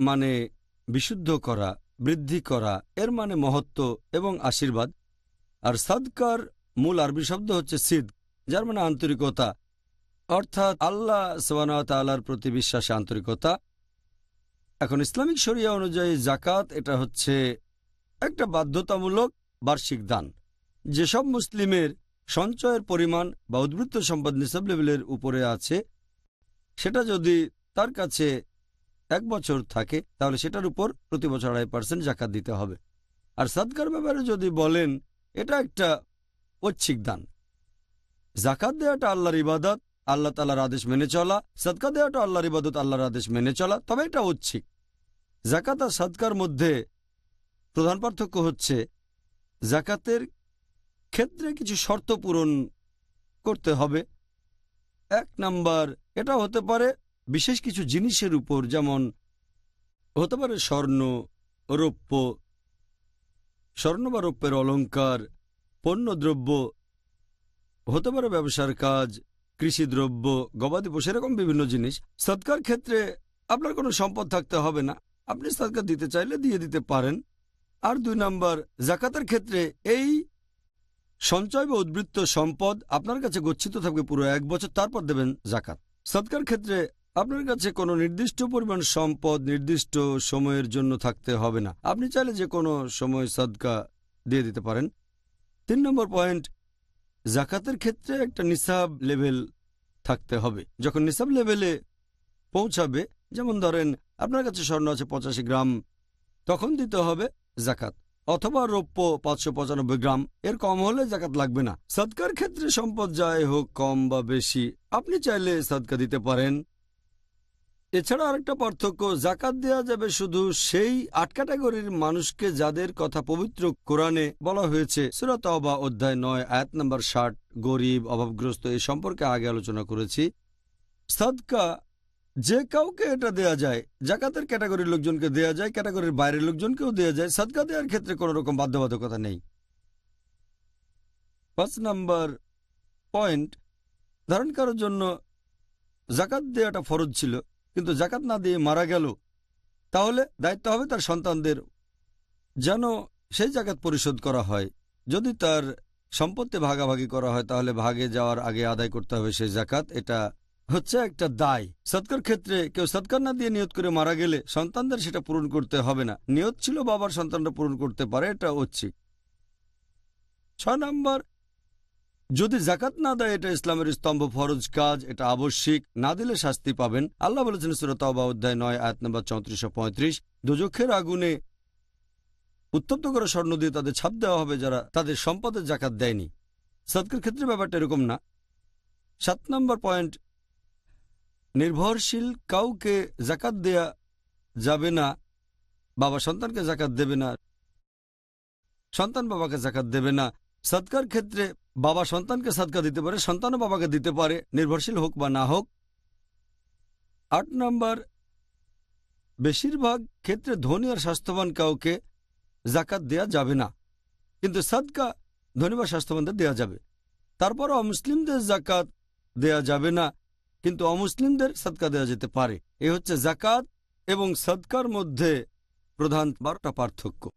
মানে বিশুদ্ধ করা, বৃদ্ধি করা, এর মানে মহত্ব এবং আশীর্বাদ। আর সাদকার মূল আরবি শব্দ হচ্ছে সিদ, যার মানে আন্তরিকতা। অর্থাৎ আল্লাহ সবানার প্রতি বিশ্বাসে আন্তরিকতা। এখন ইসলামিক শরিয়া অনুযায়ী জাকাত এটা হচ্ছে একটা বাধ্যতামূলক বার্ষিক দান। যেসব মুসলিমের সঞ্চয়ের পরিমাণ বা উদ্বৃত্ত সম্পদ নিসাব লেভেলের উপরে আছে সেটা যদি তার কাছে এক বছর থাকে, তাহলে সেটার উপর প্রতি বছর আড়াই পার্সেন্ট জাকাত দিতে হবে। আর সাদকার ব্যাপারে যদি বলেন, এটা একটা ঐচ্ছিক দান। জাকাত দেওয়াটা আল্লাহর ইবাদত, আল্লাহ তালার আদেশ মেনে চলা। সদকা দেওয়াটা আল্লাহর ইবাদত, আল্লাহর আদেশ মেনে চলা, তবে এটা ঐচ্ছিক। জাকাত আর সদকার মধ্যে প্রধান পার্থক্য হচ্ছে, জাকাতের ক্ষেত্রে কিছু শর্ত পূরণ করতে হবে। এক নাম্বার, এটা হতে পারে বিশেষ কিছু জিনিসের উপর, যেমন হতে পারে স্বর্ণ, রৌপ্য, স্বর্ণ বা রৌপ্যের অলঙ্কার পণ্যদ্রব্য, হতে পারে ব্যবসার কাজ, কৃষিদ্রব্য, গবাদি পশু, এরকম বিভিন্ন জিনিস। সৎকার ক্ষেত্রে আপনার কোনো সম্পদ থাকতে হবে না। আপনি সৎকার দিতে চাইলে দিয়ে দিতে পারেন। আর দুই নাম্বার, জাকাতের ক্ষেত্রে এই সঞ্চয় বা উদ্বৃত্ত সম্পদ আপনার কাছে গচ্ছিত থাকবে পুরো এক বছর, তারপর দেবেন জাকাত। সৎকার ক্ষেত্রে আপনার কাছে কোনো নির্দিষ্ট পরিমাণ সম্পদ নির্দিষ্ট সময়ের জন্য থাকতে হবে না। আপনি চাইলে যে কোনো সময় সদকা দিয়ে দিতে পারেন। তিন নম্বর পয়েন্ট, জাকাতের ক্ষেত্রে একটা নিসাব লেভেল থাকতে হবে। যখন নিসাব লেভেলে পৌঁছাবে, যেমন ধরেন আপনার কাছে স্বর্ণ আছে পঁচাশি গ্রাম, তখন দিতে হবে জাকাত। অথবা রৌপ্য পাঁচশো পঁচানব্বই গ্রাম। এর কম হলে জাকাত লাগবে না। সৎকার ক্ষেত্রে সম্পদ যাই হোক, কম বা বেশি, আপনি চাইলে সদকা দিতে পারেন। এছাড়া আরেকটা পার্থক্য, জাকাত দেওয়া যাবে শুধু সেই আট ক্যাটাগরির মানুষকে যাদের কথা পবিত্র কোরআনে বলা হয়েছে। সুরত বা অধ্যায় নয়, আয়াত নম্বর ষাট, গরিব, অভাবগ্রস্ত, এ সম্পর্কে আগে আলোচনা করেছি। সদকা যে কাউকে এটা দেয়া যায়, জাকাতের ক্যাটাগরির লোকজনকে দেয়া যায়, ক্যাটাগরির বাইরের লোকজনকেও দেয়া যায়, সদকা দেওয়ার ক্ষেত্রে কোনো রকম বাধ্যবাধকতা নেই। পাঁচ নাম্বার পয়েন্ট, ধারণ করার জন্য জাকাত দেওয়াটা ফরজ ছিল, কিন্তু জাকাত না দিয়ে মারা গেল, তাহলে দায়িত্ব হবে তার সন্তানদের যেন সেই জাকাত পরিশোধ করা হয়। যদি তার সম্পত্তি ভাগাভাগি করা হয়, তাহলে ভাগে যাওয়ার আগে আদায় করতে হবে সেই জাকাত, এটা হচ্ছে একটা দায়। সৎকার ক্ষেত্রে কেউ সৎকার না দিয়ে নিয়ত করে মারা গেলে সন্তানদের সেটা পূরণ করতে হবে না। নিয়ত ছিল বাবার সন্তানরা পূরণ করতে পারে, এটা হচ্ছে। ছয় নম্বর, যদি জাকাত না দেয়, এটা ইসলামের স্তম্ভ ফরজ কাজ, এটা আবশ্যিক। না দিলে শাস্তি পাবেন। আল্লাহ বলেছেন সুরতাবা অধ্যায় নয়, আয়াত নম্বর চৌত্রিশশো পঁয়ত্রিশ দুজক্ষের আগুনে উত্তপ্ত করা স্বর্ণ দিয়ে তাদের ছাপ দেওয়া হবে যারা তাদের সম্পদের জাকাত দেয়নি। সৎকার ক্ষেত্রে ব্যাপারটা এরকম না। সাত নম্বর পয়েন্ট নির্ভরশীল কাউকে জাকাত দেয়া যাবে না, বাবা সন্তানকে জাকাত দেবে না, সন্তান বাবাকে জাকাত দেবে না। সৎকার ক্ষেত্রে বাবা সন্তানকে সৎকা দিতে পারে, সন্তানও বাবাকে দিতে পারে, নির্ভরশীল হোক বা না হোক। আট নম্বর, বেশিরভাগ ক্ষেত্রে ধনী আর স্বাস্থ্যবান কাউকে জাকাত দেয়া যাবে না, কিন্তু সদকা ধনী বা স্বাস্থ্যবানদের দেয়া যাবে। তারপরও মুসলিমদের জাকাত দেয়া যাবে না কিন্তু অমুসলিমদের সদকা দেওয়া যেতে পারে। এ হচ্ছে জাকাত এবং সদকার মধ্যে প্রধান বারোটা পার্থক্য।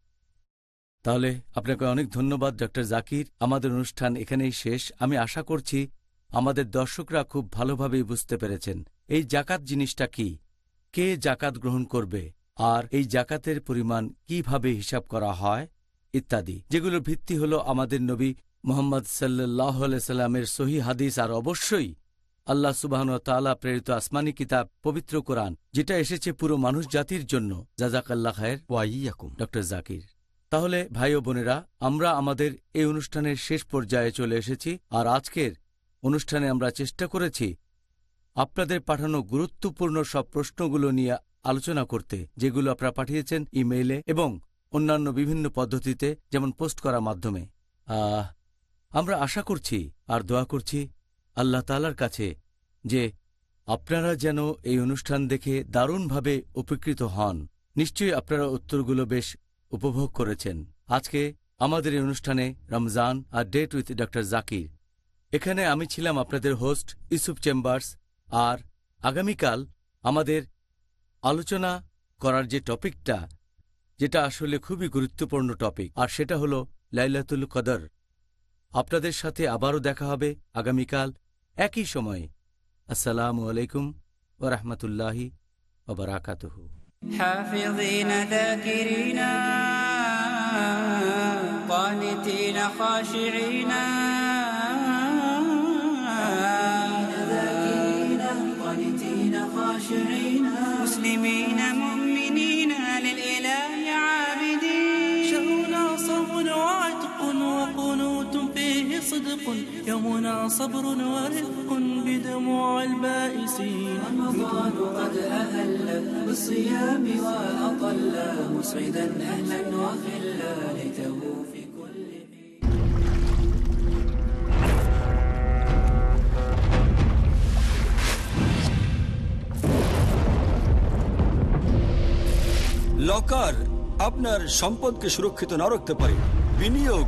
তাহলে আপনাকে অনেক ধন্যবাদ, ডক্টর জাকির। আমাদের অনুষ্ঠান এখানেই শেষ। আমি আশা করছি আমাদের দর্শকরা খুব ভালোভাবেই বুঝতে পেরেছেন। এই জাকাত জিনিসটা কি? কে জাকাত গ্রহণ করবে? আর এই জাকাতের পরিমাণ কীভাবে হিসাব করা হয়? ইত্যাদি। যেগুলোর ভিত্তি হল আমাদের নবী মোহাম্মদ সাল্লাহ সাল্লামের সহি হাদিস। আর অবশ্যই আল্লাহ সুবাহন তালা প্রেরিত আসমানি কিতাব পবিত্র কোরআন যেটা এসেছে পুরো মানুষ জাতির জন্য। জাজাকাল্লা খায়ের। ওয়াইয়াকুম। ডক্টর জাকির। তাহলে ভাই ও বোনেরা আমরা আমাদের এই অনুষ্ঠানের শেষ পর্যায়ে চলে এসেছি আর আজকের অনুষ্ঠানে আমরা চেষ্টা করেছি আপনাদের পাঠানো গুরুত্বপূর্ণ সব প্রশ্নগুলো নিয়ে আলোচনা করতে যেগুলো আপনারা পাঠিয়েছেন ইমেইলে এবং অন্যান্য বিভিন্ন পদ্ধতিতে যেমন পোস্ট করার মাধ্যমে। আহ, আমরা আশা করছি আর দোয়া করছি আল্লাহ তালার কাছে যে, আপনারা যেন এই অনুষ্ঠান দেখে দারুণভাবে উপকৃত হন। নিশ্চয়ই আপনারা উত্তরগুলো বেশ উপভোগ করেছেন। আজকে আমাদের এই অনুষ্ঠানে রমজান আর ডেট উইথ ডক্টর জাকির। এখানে আমি ছিলাম আপনাদের হোস্ট ইউসুফ চেম্বার্স আর আগামীকাল আমাদের আলোচনা করার যে টপিকটা, যেটা আসলে খুবই গুরুত্বপূর্ণ টপিক, আর সেটা হল লাইলাতুল কদর। আপনাদের সাথে আবারও দেখা হবে আগামীকাল একই সময়ে আসসালামু আলাইকুম ওরহমতুল্লাহি ওবরাকাতুহ حافظين ذاكرين قانتين خاشعين ذاكرين قانتين خاشعين مسلمين صدق يومنا صبر ورفق بدموع البائسين رمضان قد أهل بالصيام وأطل مسعدا أهلا وخلا ليته في كل লকার আপনার সম্পদকে সুরক্ষিত না রাখতে পারে বিনিয়োগ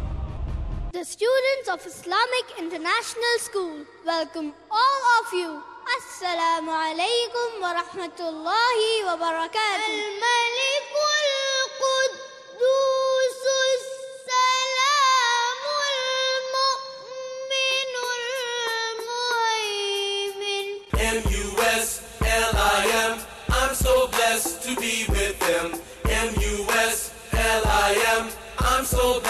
The students of Islamic International School welcome all of you. Assalamu alaikum wa rahmatullahi wa barakatuh. الملك القدوس السلام المؤمن المهيمن M-U-S-L-I-M. I'm so blessed to be with them. M-U-S-L-I-M. I'm so blessed to be with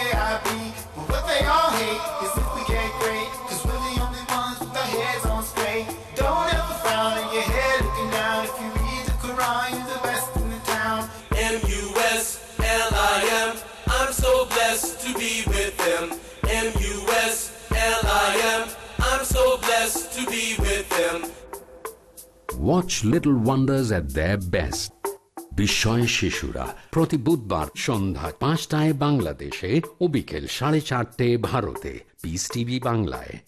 watch little wonders at the best বিস্ময় শিশুরা প্রতি বুধবার সন্ধ্যা পাঁচটায় বাংলাদেশে ও বিকেল সাড়ে চারটে ভারতে। পিস টিভি বাংলায়।